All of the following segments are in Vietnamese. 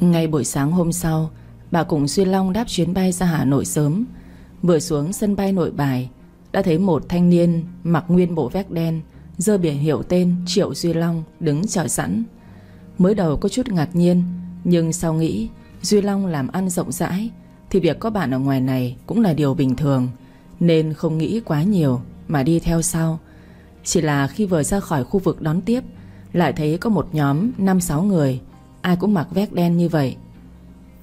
Ngay buổi sáng hôm sau, Bà cùng Duy Long đáp chuyến bay ra Hà Nội sớm. Vừa xuống sân bay nội bài, Đã thấy một thanh niên Mặc nguyên bộ vest đen, Dơ biển hiệu tên Triệu Duy Long Đứng chờ sẵn. Mới đầu có chút ngạc nhiên, Nhưng sau nghĩ Duy Long làm ăn rộng rãi, Thì việc có bạn ở ngoài này cũng là điều bình thường, Nên không nghĩ quá nhiều Mà đi theo sau. Chỉ là khi vừa ra khỏi khu vực đón tiếp, Lại thấy có một nhóm 5-6 người Ai cũng mặc vest đen như vậy.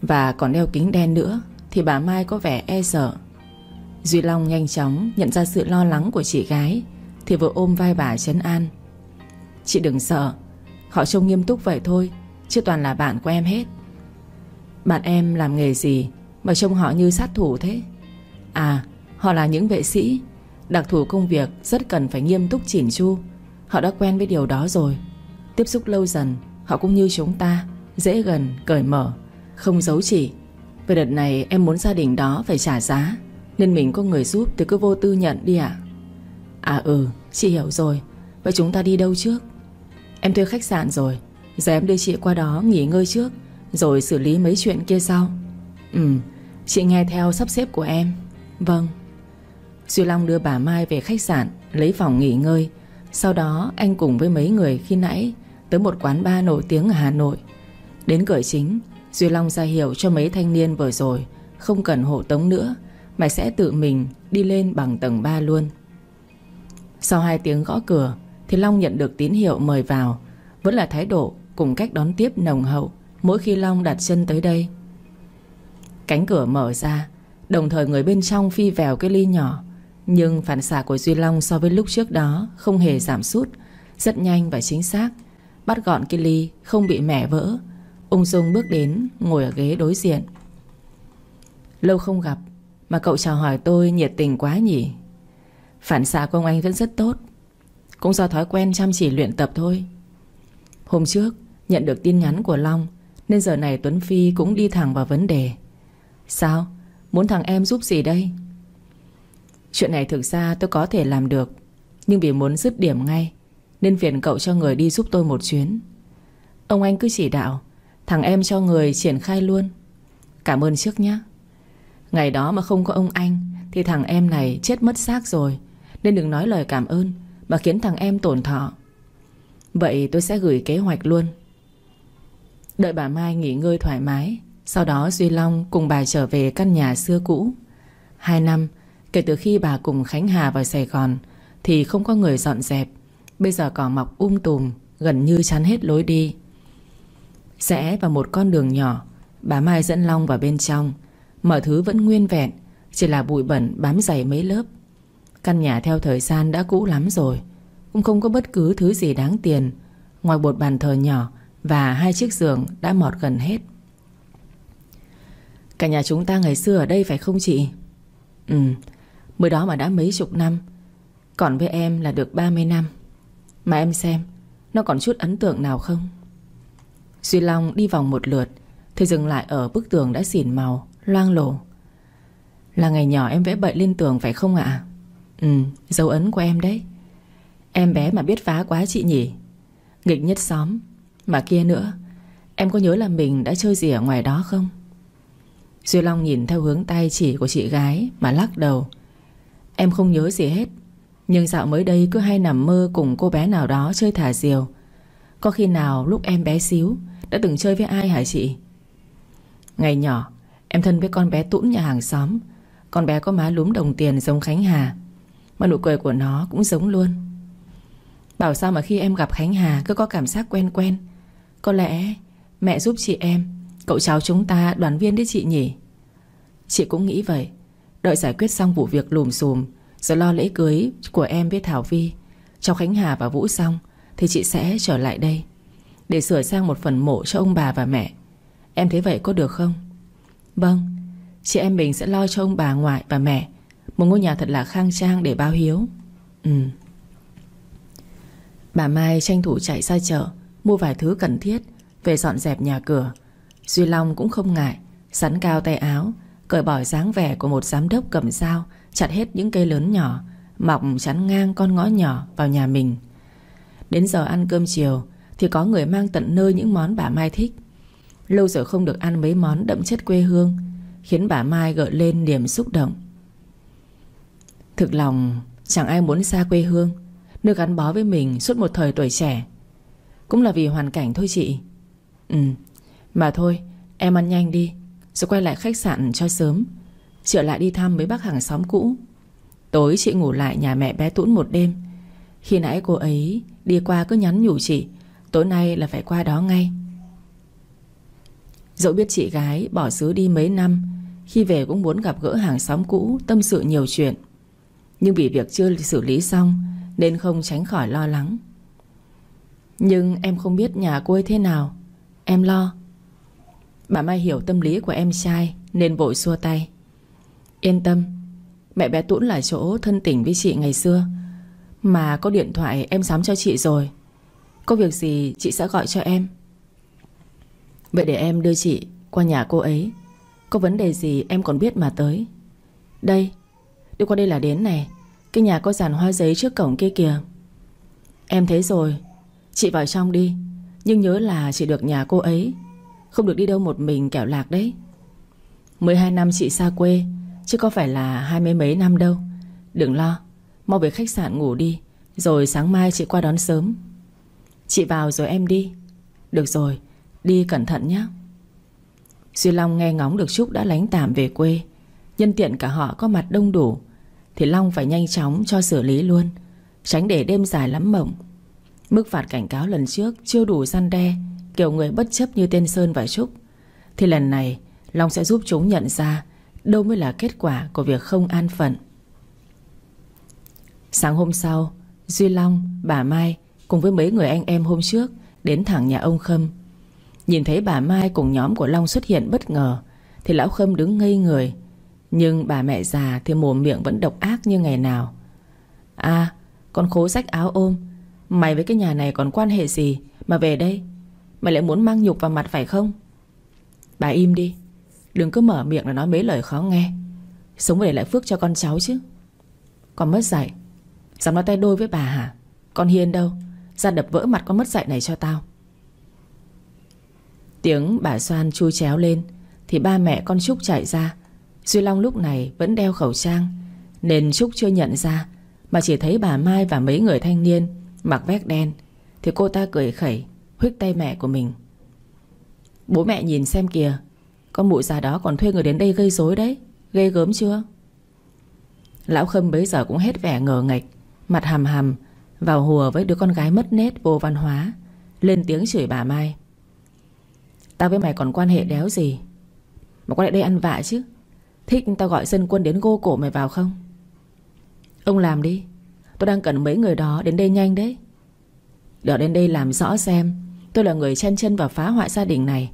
Và còn đeo kính đen nữa, Thì bà Mai có vẻ e sợ Duy Long nhanh chóng nhận ra sự lo lắng của chị gái, Thì vừa ôm vai bà Trấn an. Chị đừng sợ, Họ trông nghiêm túc vậy thôi, Chứ toàn là bạn của em hết. Bạn em làm nghề gì Mà trông họ như sát thủ thế? À họ là những vệ sĩ, Đặc thù công việc rất cần phải nghiêm túc chỉn chu. Họ đã quen với điều đó rồi. Tiếp xúc lâu dần Họ cũng như chúng ta Dễ gần, cởi mở Không giấu chỉ. Về đợt này em muốn gia đình đó phải trả giá Nên mình có người giúp thì cứ vô tư nhận đi ạ. À ừ, chị hiểu rồi. Vậy chúng ta đi đâu trước? Em thuê khách sạn rồi. Giờ em đưa chị qua đó nghỉ ngơi trước Rồi xử lý mấy chuyện kia sau. Ừ, chị nghe theo sắp xếp của em. Vâng. Duy Long đưa bà Mai về khách sạn Lấy phòng nghỉ ngơi. Sau đó anh cùng với mấy người khi nãy Tới một quán bar nổi tiếng ở Hà Nội. Đến cửa chính, Duy Long ra hiệu cho mấy thanh niên vừa rồi, Không cần hộ tống nữa, Mà sẽ tự mình đi lên bằng tầng 3 luôn. Sau hai tiếng gõ cửa, Thì Long nhận được tín hiệu mời vào. Vẫn là thái độ cùng cách đón tiếp nồng hậu, Mỗi khi Long đặt chân tới đây. Cánh cửa mở ra, Đồng thời người bên trong phi vèo cái ly nhỏ. Nhưng phản xạ của Duy Long so với lúc trước đó Không hề giảm sút, Rất nhanh và chính xác. Bắt gọn cái ly, không bị mẻ vỡ. Ung dung bước đến, Ngồi ở ghế đối diện. Lâu không gặp, Mà cậu chào hỏi tôi nhiệt tình quá nhỉ? Phản xạ của ông anh vẫn rất tốt. Cũng do thói quen chăm chỉ luyện tập thôi. Hôm trước, Nhận được tin nhắn của Long, Nên giờ này Tuấn Phi cũng đi thẳng vào vấn đề. Sao? Muốn thằng em giúp gì đây? Chuyện này thực ra tôi có thể làm được, Nhưng vì muốn dứt điểm ngay nên phiền cậu cho người đi giúp tôi một chuyến. Ông anh cứ chỉ đạo, Thằng em cho người triển khai luôn. Cảm ơn trước nhé Ngày đó mà không có ông anh, Thì thằng em này chết mất xác rồi, Nên đừng nói lời cảm ơn Mà khiến thằng em tổn thọ. Vậy tôi sẽ gửi kế hoạch luôn. Đợi bà Mai nghỉ ngơi thoải mái, Sau đó Duy Long cùng bà trở về căn nhà xưa cũ. Hai năm, Kể từ khi bà cùng Khánh Hà vào Sài Gòn, Thì không có người dọn dẹp. Bây giờ cỏ mọc um tùm, Gần như chắn hết lối đi. Rẽ vào một con đường nhỏ, Bà Mai dẫn Long vào bên trong. Mọi thứ vẫn nguyên vẹn, Chỉ là bụi bẩn bám dày mấy lớp. Căn nhà theo thời gian đã cũ lắm rồi, Cũng không có bất cứ thứ gì đáng tiền. Ngoài một bàn thờ nhỏ Và hai chiếc giường đã mọt gần hết. Cả nhà chúng ta ngày xưa ở đây phải không chị? Ừ Mới đó mà đã mấy chục năm. Còn với em là được 30 năm. Mà em xem, Nó còn chút ấn tượng nào không? Duy Long đi vòng một lượt, Thì dừng lại ở bức tường đã xỉn màu, Loang lổ. Là ngày nhỏ em vẽ bậy lên tường phải không ạ? Ừ dấu ấn của em đấy. Em bé mà biết phá quá chị nhỉ? Nghịch nhất xóm. Mà kia nữa, Em có nhớ là mình đã chơi gì ở ngoài đó không? Duy Long nhìn theo hướng tay chỉ của chị gái Mà lắc đầu. Em không nhớ gì hết. Nhưng dạo mới đây cứ hay nằm mơ cùng cô bé nào đó chơi thả diều. Có khi nào lúc em bé xíu, đã từng chơi với ai hả chị? Ngày nhỏ, Em thân với con bé Tũn nhà hàng xóm. Con bé có má lúm đồng tiền giống Khánh Hà, Mà nụ cười của nó cũng giống luôn. Bảo sao mà khi em gặp Khánh Hà Cứ có cảm giác quen quen. Có lẽ mẹ giúp chị em, Cậu cháu chúng ta đoàn viên đấy chị nhỉ? Chị cũng nghĩ vậy. Đợi giải quyết xong vụ việc lùm xùm rồi lo lễ cưới của em với Thảo Vi. Cho Khánh Hà và Vũ xong, Thì chị sẽ trở lại đây, để sửa sang một phần mộ cho ông bà và mẹ. Em thấy vậy có được không? Vâng Chị em mình sẽ lo cho ông bà ngoại và mẹ. Một ngôi nhà thật là khang trang để báo hiếu. Ừ. Bà Mai tranh thủ chạy ra chợ, Mua vài thứ cần thiết, Về dọn dẹp nhà cửa. Duy Long cũng không ngại, Sắn cao tay áo, Cởi bỏ dáng vẻ của một giám đốc cầm dao Chặt hết những cây lớn nhỏ, Mọc chắn ngang con ngõ nhỏ vào nhà mình. Đến giờ ăn cơm chiều thì có người mang tận nơi những món bà Mai thích. Lâu rồi không được ăn mấy món đậm chất quê hương, Khiến bà Mai gợi lên niềm xúc động. Thực lòng, Chẳng ai muốn xa quê hương, Nơi gắn bó với mình suốt một thời tuổi trẻ. Cũng là vì hoàn cảnh thôi chị. Ừ Mà thôi, em ăn nhanh đi, Rồi quay lại khách sạn cho sớm. Chị lại đi thăm mấy bác hàng xóm cũ. Tối chị ngủ lại nhà mẹ bé Tũn một đêm. Khi nãy cô ấy đi qua cứ nhắn nhủ chị, Tối nay là phải qua đó ngay. Dẫu biết chị gái bỏ xứ đi mấy năm, Khi về cũng muốn gặp gỡ hàng xóm cũ, Tâm sự nhiều chuyện. Nhưng vì việc chưa xử lý xong, Nên không tránh khỏi lo lắng. Nhưng em không biết nhà cô ấy thế nào. Em lo. Bà Mai hiểu tâm lý của em trai, Nên vội xua tay. Yên tâm, Mẹ bé Tũn là chỗ thân tình với chị ngày xưa. Mà có điện thoại em sắm cho chị rồi. Có việc gì chị sẽ gọi cho em. Vậy để em đưa chị qua nhà cô ấy. Có vấn đề gì em còn biết mà tới. Đây Đi qua đây là đến này. Cái nhà có dàn hoa giấy trước cổng kia kìa. Em thấy rồi, Chị vào trong đi. Nhưng nhớ là chị được nhà cô ấy. Không được đi đâu một mình kẻo lạc đấy. 12 năm chị xa quê Chứ có phải là hai mươi mấy năm đâu. Đừng lo, Mau về khách sạn ngủ đi, Rồi sáng mai chị qua đón sớm. Chị vào rồi em đi. Được rồi, Đi cẩn thận nhé. Duy Long nghe ngóng được Trúc đã lánh tạm về quê. Nhân tiện cả họ có mặt đông đủ, Thì Long phải nhanh chóng cho xử lý luôn, Tránh để đêm dài lắm mộng. Mức phạt cảnh cáo lần trước Chưa đủ gian đe, Kiểu người bất chấp như tên Sơn và Trúc. Thì lần này, Long sẽ giúp chúng nhận ra Đâu mới là kết quả của việc không an phận? Sáng hôm sau Duy Long, bà Mai Cùng với mấy người anh em hôm trước Đến thẳng nhà ông Khâm. Nhìn thấy bà Mai cùng nhóm của Long xuất hiện bất ngờ Thì lão Khâm đứng ngây người. Nhưng bà mẹ già thì mồm miệng vẫn độc ác như ngày nào. À Con khố sách áo ôm Mày với cái nhà này còn quan hệ gì Mà về đây? Mày lại muốn mang nhục vào mặt phải không? Bà im đi. Đừng cứ mở miệng là nói mấy lời khó nghe. Sống để lại phước cho con cháu chứ. Con mất dạy. Dám nói tay đôi với bà hả? Con hiền đâu? Ra đập vỡ mặt con mất dạy này cho tao. Tiếng bà Soan chui chéo lên, Thì ba mẹ con Trúc chạy ra. Duy Long lúc này vẫn đeo khẩu trang, Nên Trúc chưa nhận ra, Mà chỉ thấy bà Mai và mấy người thanh niên Mặc vest đen, Thì cô ta cười khẩy Huyết tay mẹ của mình. Bố mẹ nhìn xem kìa con mụ già đó còn thuê người đến đây gây rối đấy. Ghê gớm chưa? Lão Khâm bấy giờ cũng hết vẻ ngờ ngạch Mặt hàm hàm, Vào hùa với đứa con gái mất nét vô văn hóa, Lên tiếng chửi bà Mai. Tao với mày còn quan hệ đéo gì? Mà qua lại đây ăn vạ chứ? Thích tao gọi dân quân đến gô cổ mày vào không? Ông làm đi, Tôi đang cần mấy người đó đến đây nhanh đấy. Đợi đến đây làm rõ xem, Tôi là người chen chân vào phá hoại gia đình này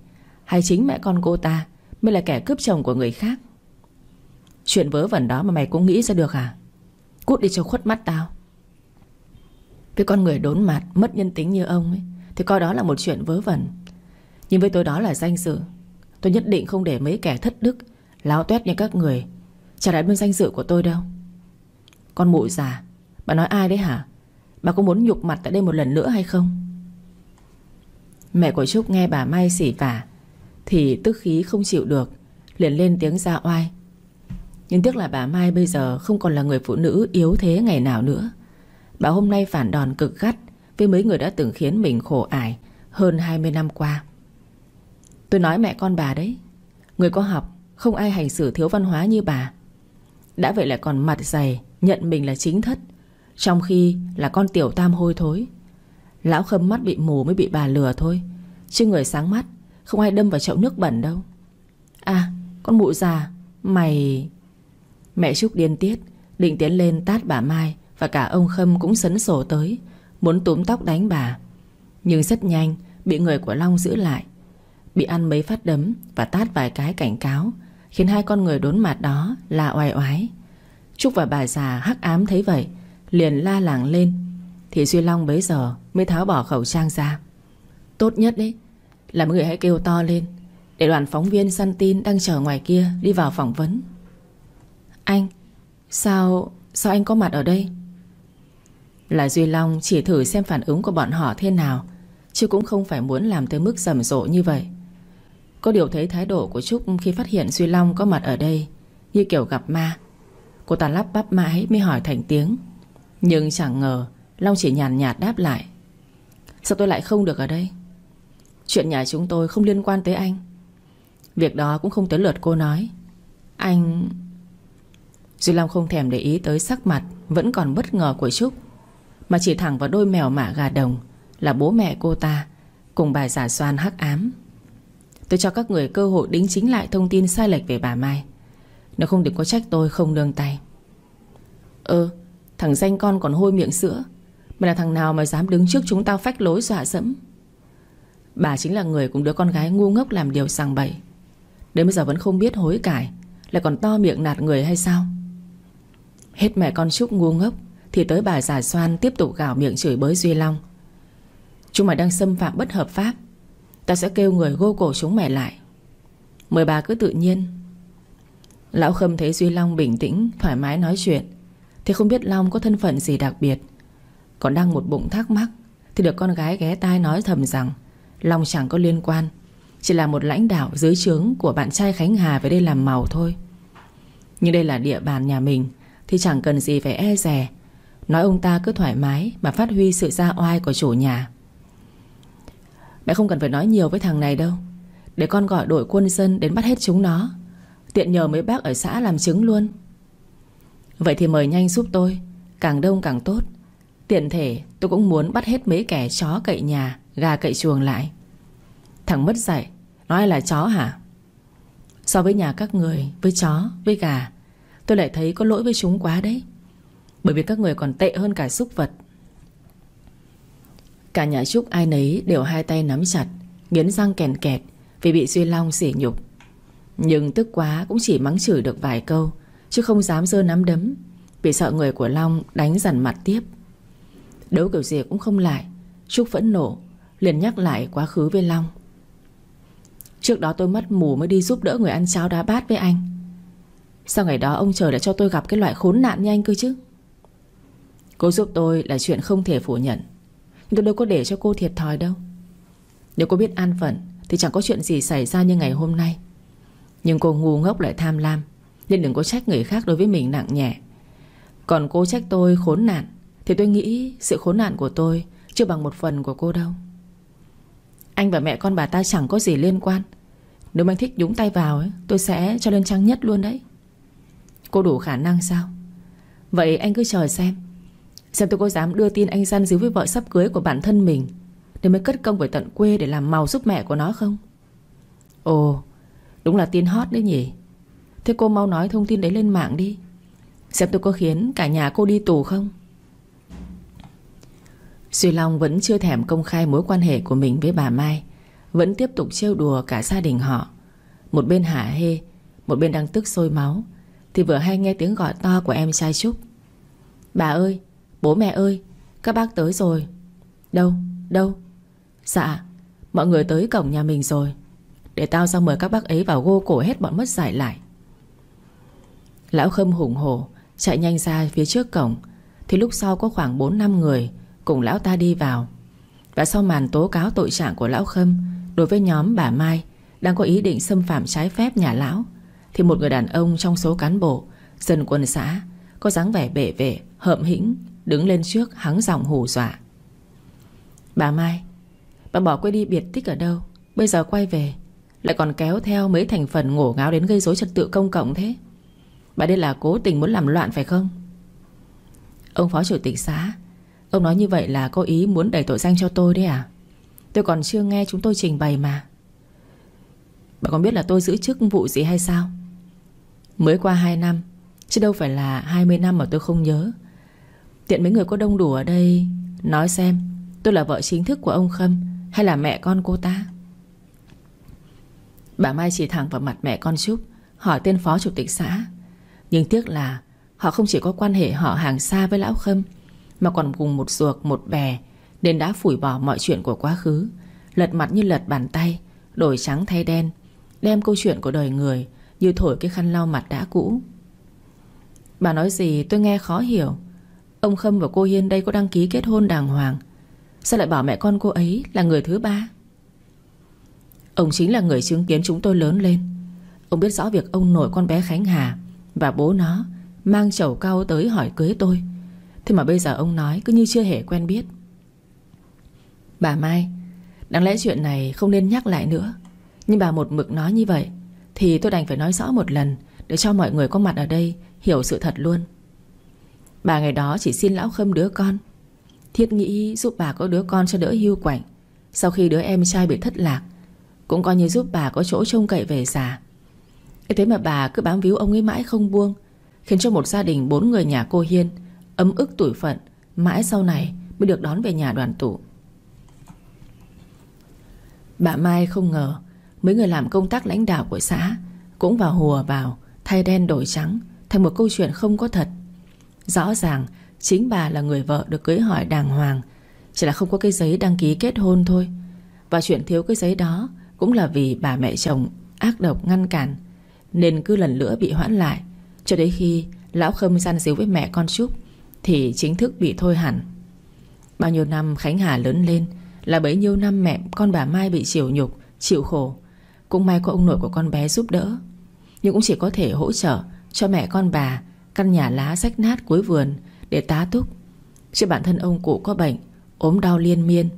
hay chính mẹ con cô ta Mới là kẻ cướp chồng của người khác? Chuyện vớ vẩn đó mà mày cũng nghĩ ra được à? Cút đi cho khuất mắt tao. Với con người đốn mặt, Mất nhân tính như ông ấy, Thì coi đó là một chuyện vớ vẩn. Nhưng với tôi đó là danh dự. Tôi nhất định không để mấy kẻ thất đức, Láo tuét như các người, Trả lại bên danh dự của tôi đâu. Con mụ già, Bà nói ai đấy hả? Bà có muốn nhục mặt tại đây một lần nữa hay không? Mẹ của Trúc nghe bà Mai xỉ vả thì tức khí không chịu được, Liền lên tiếng ra oai. Nhưng tiếc là bà Mai bây giờ Không còn là người phụ nữ yếu thế ngày nào nữa. Bà hôm nay phản đòn cực gắt Với mấy người đã từng khiến mình khổ ải Hơn 20 năm qua. Tôi nói mẹ con bà đấy, Người có học, Không ai hành xử thiếu văn hóa như bà. Đã vậy lại còn mặt dày, Nhận mình là chính thất, Trong khi là con tiểu tam hôi thối. Lão khâm mắt bị mù mới bị bà lừa thôi, Chứ người sáng mắt không ai đâm vào chậu nước bẩn đâu. À con mụ già, Mày Mẹ Trúc điên tiết, Định tiến lên tát bà Mai Và cả ông Khâm cũng sấn sổ tới, Muốn túm tóc đánh bà. Nhưng rất nhanh, Bị người của Long giữ lại. Bị ăn mấy phát đấm Và tát vài cái cảnh cáo, Khiến hai con người đốn mặt đó là oai oái. Trúc và bà già hắc ám thấy vậy, Liền la làng lên. Thì Duy Long bấy giờ mới tháo bỏ khẩu trang ra. Tốt nhất đấy là mọi người hãy kêu to lên, Để đoàn phóng viên săn tin đang chờ ngoài kia Đi vào phỏng vấn. Anh, Sao Sao anh có mặt ở đây? Là Duy Long chỉ thử xem phản ứng của bọn họ thế nào, Chứ cũng không phải muốn làm tới mức rầm rộ như vậy. Có điều thấy thái độ của Trúc Khi phát hiện Duy Long có mặt ở đây, Như kiểu gặp ma, Cô ta lắp bắp mãi mới hỏi thành tiếng. Nhưng chẳng ngờ, Long chỉ nhàn nhạt đáp lại, Sao tôi lại không được ở đây? Chuyện nhà chúng tôi không liên quan tới anh. Việc đó cũng không tới lượt cô nói. Anh Duy Long không thèm để ý tới sắc mặt, Vẫn còn bất ngờ của Trúc, Mà chỉ thẳng vào đôi mèo mả gà đồng Là bố mẹ cô ta, Cùng bài giả soan hắc ám. Tôi cho các người cơ hội đính chính lại thông tin sai lệch về bà Mai. Nếu không đừng có trách tôi không nương tay. Ơ, Thằng danh con còn hôi miệng sữa. Mà là thằng nào mà dám đứng trước chúng tao phách lối dọa dẫm? Bà chính là người cùng đứa con gái ngu ngốc làm điều sằng bậy. Đến bây giờ vẫn không biết hối cải, Lại còn to miệng nạt người hay sao? Hết mẹ con Trúc ngu ngốc, Thì tới bà giả xoan tiếp tục gào miệng chửi bới Duy Long. Chúng mày đang xâm phạm bất hợp pháp, Ta sẽ kêu người gô cổ chúng mày lại. Mời bà cứ tự nhiên. Lão Khâm thấy Duy Long bình tĩnh, Thoải mái nói chuyện, Thì không biết Long có thân phận gì đặc biệt. Còn đang một bụng thắc mắc, Thì được con gái ghé tai nói thầm rằng Long chẳng có liên quan. Chỉ là một lãnh đạo dưới trướng Của bạn trai Khánh Hà về đây làm màu thôi. Nhưng đây là địa bàn nhà mình, Thì chẳng cần gì phải e rè Nói ông ta cứ thoải mái Mà phát huy sự ra oai của chủ nhà. Mẹ không cần phải nói nhiều với thằng này đâu. Để con gọi đội quân dân đến bắt hết chúng nó, Tiện nhờ mấy bác ở xã làm chứng luôn. Vậy thì mời nhanh giúp tôi, Càng đông càng tốt. Tiện thể, tôi cũng muốn bắt hết mấy kẻ chó cậy nhà. Gà cậy chuồng lại. Thằng mất dạy Nói là chó hả? So với nhà các người Với chó, với gà Tôi lại thấy có lỗi với chúng quá đấy. Bởi vì các người còn tệ hơn cả súc vật. Cả nhà Trúc ai nấy đều hai tay nắm chặt Nghiến răng kèn kẹt Vì bị Duy Long sỉ nhục. Nhưng tức quá cũng chỉ mắng chửi được vài câu Chứ không dám dơ nắm đấm Vì sợ người của Long đánh dằn mặt tiếp. Đấu kiểu gì cũng không lại Trúc vẫn nổ Liền nhắc lại quá khứ với Long. Trước đó tôi mất mù mới đi giúp đỡ người ăn cháo đá bát với anh. Sao ngày đó ông trời đã cho tôi gặp cái loại khốn nạn như anh cơ chứ. Cô giúp tôi là chuyện không thể phủ nhận. Nhưng tôi đâu có để cho cô thiệt thòi đâu. Nếu cô biết an phận, Thì chẳng có chuyện gì xảy ra như ngày hôm nay. Nhưng cô ngu ngốc lại tham lam, Nên đừng có trách người khác đối với mình nặng nhẹ. Còn cô trách tôi khốn nạn, Thì tôi nghĩ sự khốn nạn của tôi Chưa bằng một phần của cô đâu. Anh và mẹ con bà ta chẳng có gì liên quan. Nếu anh thích nhúng tay vào ấy, Tôi sẽ cho lên trang nhất luôn đấy. Cô đủ khả năng sao? Vậy anh cứ chờ xem. Xem tôi có dám đưa tin anh gian díu với vợ sắp cưới của bản thân mình Để mới cất công về tận quê Để làm màu giúp mẹ của nó không? Ồ Đúng là tin hot đấy nhỉ. Thế cô mau nói thông tin đấy lên mạng đi. Xem tôi có khiến cả nhà cô đi tù không? Duy Long vẫn chưa thèm công khai mối quan hệ của mình với bà Mai, Vẫn tiếp tục trêu đùa cả gia đình họ. Một bên hả hê, Một bên đang tức sôi máu, Thì vừa hay nghe tiếng gọi to của em trai Trúc. Bà ơi, Bố mẹ ơi, Các bác tới rồi. Đâu đâu? Dạ Mọi người tới cổng nhà mình rồi. Để tao ra mời các bác ấy vào gô cổ hết bọn mất giải lại. Lão Khâm hùng hổ Chạy nhanh ra phía trước cổng, Thì lúc sau có khoảng 4-5 người Cùng lão ta đi vào. Và sau màn tố cáo tội trạng của lão Khâm Đối với nhóm bà Mai Đang có ý định xâm phạm trái phép nhà lão Thì một người đàn ông trong số cán bộ Dân quân xã Có dáng vẻ bể vệ, hợm hĩnh Đứng lên trước hắng giọng hù dọa. Bà Mai Bà bỏ quê đi biệt tích ở đâu? Bây giờ quay về Lại còn kéo theo mấy thành phần ngổ ngáo đến gây rối trật tự công cộng thế? Bà đây là cố tình muốn làm loạn phải không? Ông phó chủ tịch xã Ông nói như vậy là có ý muốn đẩy tội danh cho tôi đấy à? Tôi còn chưa nghe chúng tôi trình bày mà. Bà còn biết là tôi giữ chức vụ gì hay sao? Mới qua 2 năm, Chứ đâu phải là 20 năm mà tôi không nhớ. Tiện mấy người có đông đủ ở đây, Nói xem Tôi là vợ chính thức của ông Khâm Hay là mẹ con cô ta? Bà Mai chỉ thẳng vào mặt mẹ con Trúc, Hỏi tên phó chủ tịch xã. Nhưng tiếc là Họ không chỉ có quan hệ họ hàng xa với lão Khâm mà còn cùng một ruột, một bè, Nên đã phủi bỏ mọi chuyện của quá khứ. Lật mặt như lật bàn tay, Đổi trắng thay đen, Đem câu chuyện của đời người Như thổi cái khăn lau mặt đã cũ. Bà nói gì tôi nghe khó hiểu. Ông Khâm và cô Hiên đây có đăng ký kết hôn đàng hoàng. Sao lại bảo mẹ con cô ấy là người thứ ba? Ông chính là người chứng kiến chúng tôi lớn lên. Ông biết rõ việc ông nội con bé Khánh Hà Và bố nó Mang chầu cao tới hỏi cưới tôi. Thế mà bây giờ ông nói cứ như chưa hề quen biết. Bà Mai, Đáng lẽ chuyện này không nên nhắc lại nữa. Nhưng bà một mực nói như vậy, Thì tôi đành phải nói rõ một lần Để cho mọi người có mặt ở đây Hiểu sự thật luôn. Bà ngày đó chỉ xin lão khâm đứa con, Thiết nghĩ giúp bà có đứa con cho đỡ hưu quạnh. Sau khi đứa em trai bị thất lạc, Cũng coi như giúp bà có chỗ trông cậy về già. Thế mà bà cứ bám víu ông ấy mãi không buông, Khiến cho một gia đình bốn người nhà cô Hiên Ấm ức tuổi phận, Mãi sau này mới được đón về nhà đoàn tụ. Bà Mai không ngờ Mấy người làm công tác lãnh đạo của xã Cũng vào hùa vào Thay đen đổi trắng Thành một câu chuyện không có thật. Rõ ràng chính bà là người vợ được cưới hỏi đàng hoàng, Chỉ là không có cái giấy đăng ký kết hôn thôi. Và chuyện thiếu cái giấy đó Cũng là vì bà mẹ chồng ác độc ngăn cản, Nên cứ lần nữa bị hoãn lại, Cho đến khi Lão Khâm gian díu với mẹ con Trúc thì chính thức bị thôi hẳn. Bao nhiêu năm Khánh Hà lớn lên Là bấy nhiêu năm mẹ con bà Mai bị chịu nhục, Chịu khổ. Cũng may có ông nội của con bé giúp đỡ. Nhưng cũng chỉ có thể hỗ trợ Cho mẹ con bà Căn nhà lá rách nát cuối vườn Để tá túc. Chứ bản thân ông cụ có bệnh, ốm đau liên miên,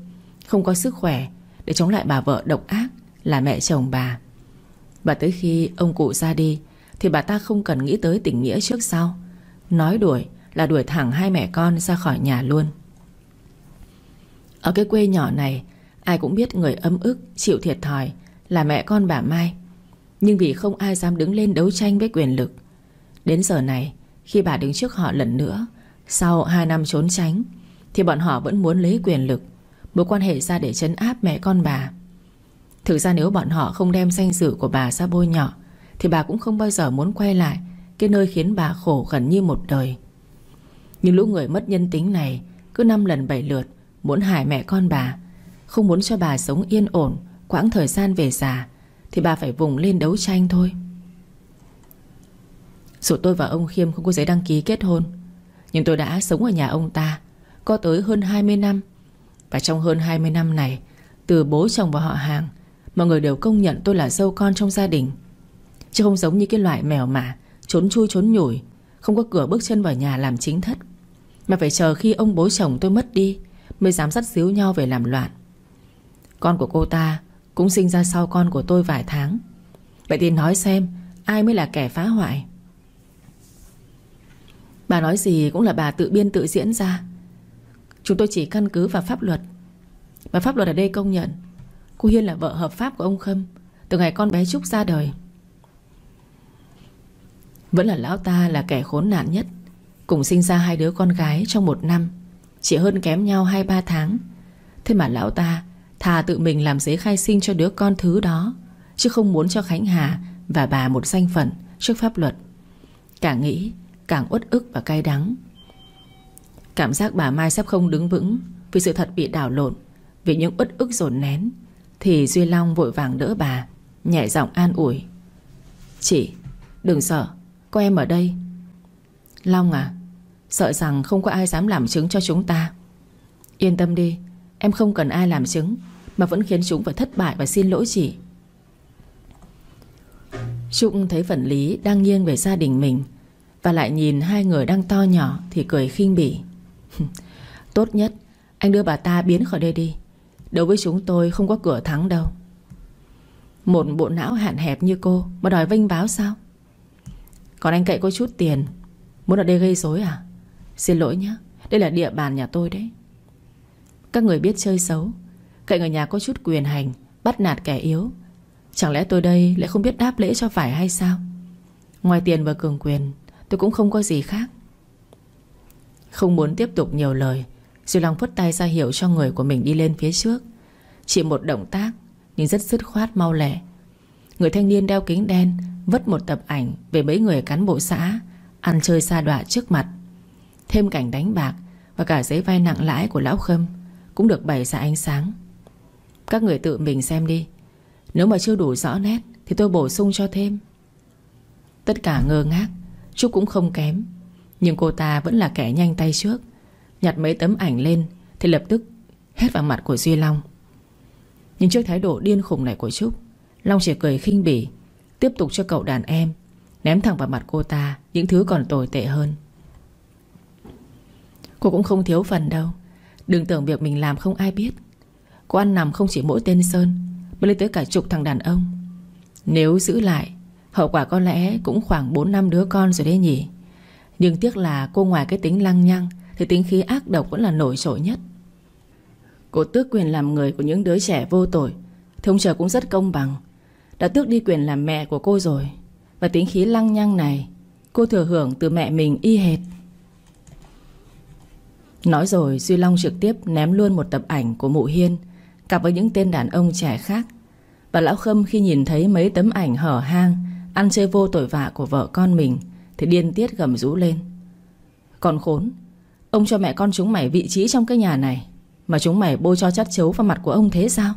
Không có sức khỏe Để chống lại bà vợ độc ác Là mẹ chồng bà. Và tới khi ông cụ ra đi Thì bà ta không cần nghĩ tới tình nghĩa trước sau. Nói đuổi là đuổi thẳng hai mẹ con ra khỏi nhà luôn. Ở cái quê nhỏ này, Ai cũng biết người âm ức, Chịu thiệt thòi Là mẹ con bà Mai. Nhưng vì không ai dám đứng lên đấu tranh với quyền lực. Đến giờ này, Khi bà đứng trước họ lần nữa, Sau 2 năm trốn tránh, Thì bọn họ vẫn muốn lấy quyền lực, Mối quan hệ ra để chấn áp mẹ con bà. Thực ra nếu bọn họ không đem danh dự của bà ra bôi nhọ, Thì bà cũng không bao giờ muốn quay lại Cái nơi khiến bà khổ gần như một đời. Nhưng lũ người mất nhân tính này, Cứ năm lần bảy lượt, Muốn hại mẹ con bà, Không muốn cho bà sống yên ổn, Quãng thời gian về già, Thì bà phải vùng lên đấu tranh thôi. Dù tôi và ông Khiêm không có giấy đăng ký kết hôn, Nhưng tôi đã sống ở nhà ông ta Có tới hơn 20 năm. Và trong hơn 20 năm này, Từ bố chồng và họ hàng, Mọi người đều công nhận tôi là dâu con trong gia đình. Chứ không giống như cái loại mèo mà Trốn chui trốn nhủi, Không có cửa bước chân vào nhà làm chính thất. Mà phải chờ khi ông bố chồng tôi mất đi Mới dám dắt díu nhau về làm loạn. Con của cô ta Cũng sinh ra sau con của tôi vài tháng. Vậy thì nói xem Ai mới là kẻ phá hoại. Bà nói gì cũng là bà tự biên tự diễn ra. Chúng tôi chỉ căn cứ vào pháp luật. Và pháp luật ở đây công nhận Cô Hiên là vợ hợp pháp của ông Khâm Từ ngày con bé Trúc ra đời. Vẫn là lão ta là kẻ khốn nạn nhất. Cùng sinh ra hai đứa con gái trong một năm, Chỉ hơn kém nhau 2-3 tháng. Thế mà lão ta Thà tự mình làm giấy khai sinh cho đứa con thứ đó, Chứ không muốn cho Khánh Hà Và bà một danh phận trước pháp luật. Càng nghĩ, Càng uất ức và cay đắng. Cảm giác bà Mai sắp không đứng vững Vì sự thật bị đảo lộn, Vì những uất ức dồn nén, Thì Duy Long vội vàng đỡ bà, Nhẹ giọng an ủi. Chị, đừng sợ Có em ở đây Long à Sợ rằng không có ai dám làm chứng cho chúng ta. Yên tâm đi, Em không cần ai làm chứng, Mà vẫn khiến chúng phải thất bại và xin lỗi chị. Trúc thấy phần lý đang nghiêng về gia đình mình và lại nhìn hai người đang to nhỏ Thì cười khinh bỉ. Tốt nhất, Anh đưa bà ta biến khỏi đây đi. Đối với chúng tôi không có cửa thắng đâu. Một bộ não hạn hẹp như cô Mà đòi vinh báo sao? Còn anh cậy có chút tiền Muốn ở đây gây rối à? Xin lỗi nhé Đây là địa bàn nhà tôi đấy. Các người biết chơi xấu, Cậy người nhà có chút quyền hành, Bắt nạt kẻ yếu. Chẳng lẽ tôi đây lại không biết đáp lễ cho phải hay sao? Ngoài tiền và cường quyền, Tôi cũng không có gì khác. Không muốn tiếp tục nhiều lời Duy Long phất tay ra hiệu cho người của mình đi lên phía trước. Chỉ một động tác, Nhưng rất dứt khoát mau lẹ. Người thanh niên đeo kính đen Vất một tập ảnh về mấy người cán bộ xã Ăn chơi xa đọa trước mặt. Thêm cảnh đánh bạc Và cả giấy vay nặng lãi của lão Khâm Cũng được bày ra ánh sáng. Các người tự mình xem đi. Nếu mà chưa đủ rõ nét Thì tôi bổ sung cho thêm. Tất cả ngơ ngác, Trúc cũng không kém. Nhưng cô ta vẫn là kẻ nhanh tay trước. Nhặt mấy tấm ảnh lên Thì lập tức hét vào mặt của Duy Long. Nhưng trước thái độ điên khùng này của Trúc, Long chỉ cười khinh bỉ, Tiếp tục cho cậu đàn em Ném thẳng vào mặt cô ta, Những thứ còn tồi tệ hơn. Cô cũng không thiếu phần đâu. Đừng tưởng việc mình làm không ai biết. Cô ăn nằm không chỉ mỗi tên Sơn, Mà lên tới cả chục thằng đàn ông. Nếu giữ lại, Hậu quả có lẽ cũng khoảng 4 năm đứa con rồi đấy nhỉ. Nhưng tiếc là cô ngoài cái tính lăng nhăng, Thì tính khí ác độc vẫn là nổi trội nhất. Cô tước quyền làm người của những đứa trẻ vô tội Thì ông trời cũng rất công bằng. Đã tước đi quyền làm mẹ của cô rồi. Và tính khí lăng nhăng này, Cô thừa hưởng từ mẹ mình y hệt. Nói rồi, Duy Long trực tiếp ném luôn một tập ảnh của mụ Hiên, Cặp với những tên đàn ông trẻ khác. Và lão Khâm khi nhìn thấy mấy tấm ảnh hở hang, Ăn chơi vô tội vạ của vợ con mình, Thì điên tiết gầm rú lên. Còn khốn, Ông cho mẹ con chúng mày vị trí trong cái nhà này, Mà chúng mày bôi cho chất chấu vào mặt của ông thế sao?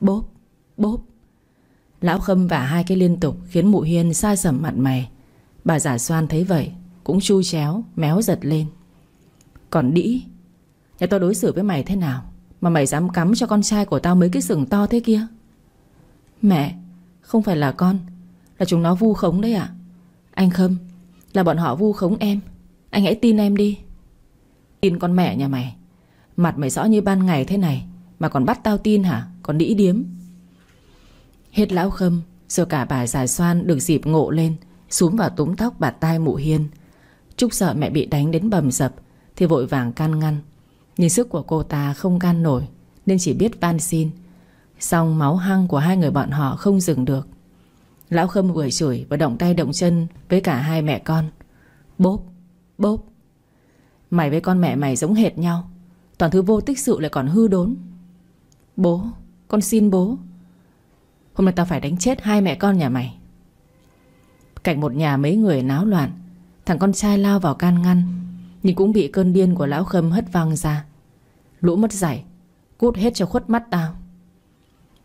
Bốp Bốp. Lão Khâm vả hai cái liên tục Khiến mụ Hiên sai sầm mặt mày. Bà giả xoan thấy vậy, Cũng chu chéo, méo giật lên. Còn đĩ, Nhà tao đối xử với mày thế nào? Mà mày dám cắm cho con trai của tao mấy cái sừng to thế kia? Mẹ, Không phải là con, Là chúng nó vu khống đấy ạ. Anh Khâm, Là bọn họ vu khống em. Anh hãy tin em đi. Tin con mẹ nhà mày. Mặt mày rõ như ban ngày thế này, Mà còn bắt tao tin hả? Còn đĩ điếm. Hết lão Khâm Rồi cả bà già xoan được dịp ngộ lên, Xúm vào túm tóc bạt tai mụ hiên. Trúc sợ mẹ bị đánh đến bầm dập, Thì vội vàng can ngăn. Nhưng sức của cô ta không can nổi, Nên chỉ biết van xin. Xong máu hăng của hai người bọn họ không dừng được. Lão Khâm vừa chửi Và động tay động chân với cả hai mẹ con. Bốp Bốp. Mày với con mẹ mày giống hệt nhau, Toàn thứ vô tích sự lại còn hư đốn. Bố, Con xin bố. Hôm nay tao phải đánh chết hai mẹ con nhà mày. Cạnh một nhà mấy người náo loạn, Thằng con trai lao vào can ngăn, Nhưng cũng bị cơn điên của lão khâm hất văng ra. Lũ mất dạy, Cút hết cho khuất mắt tao.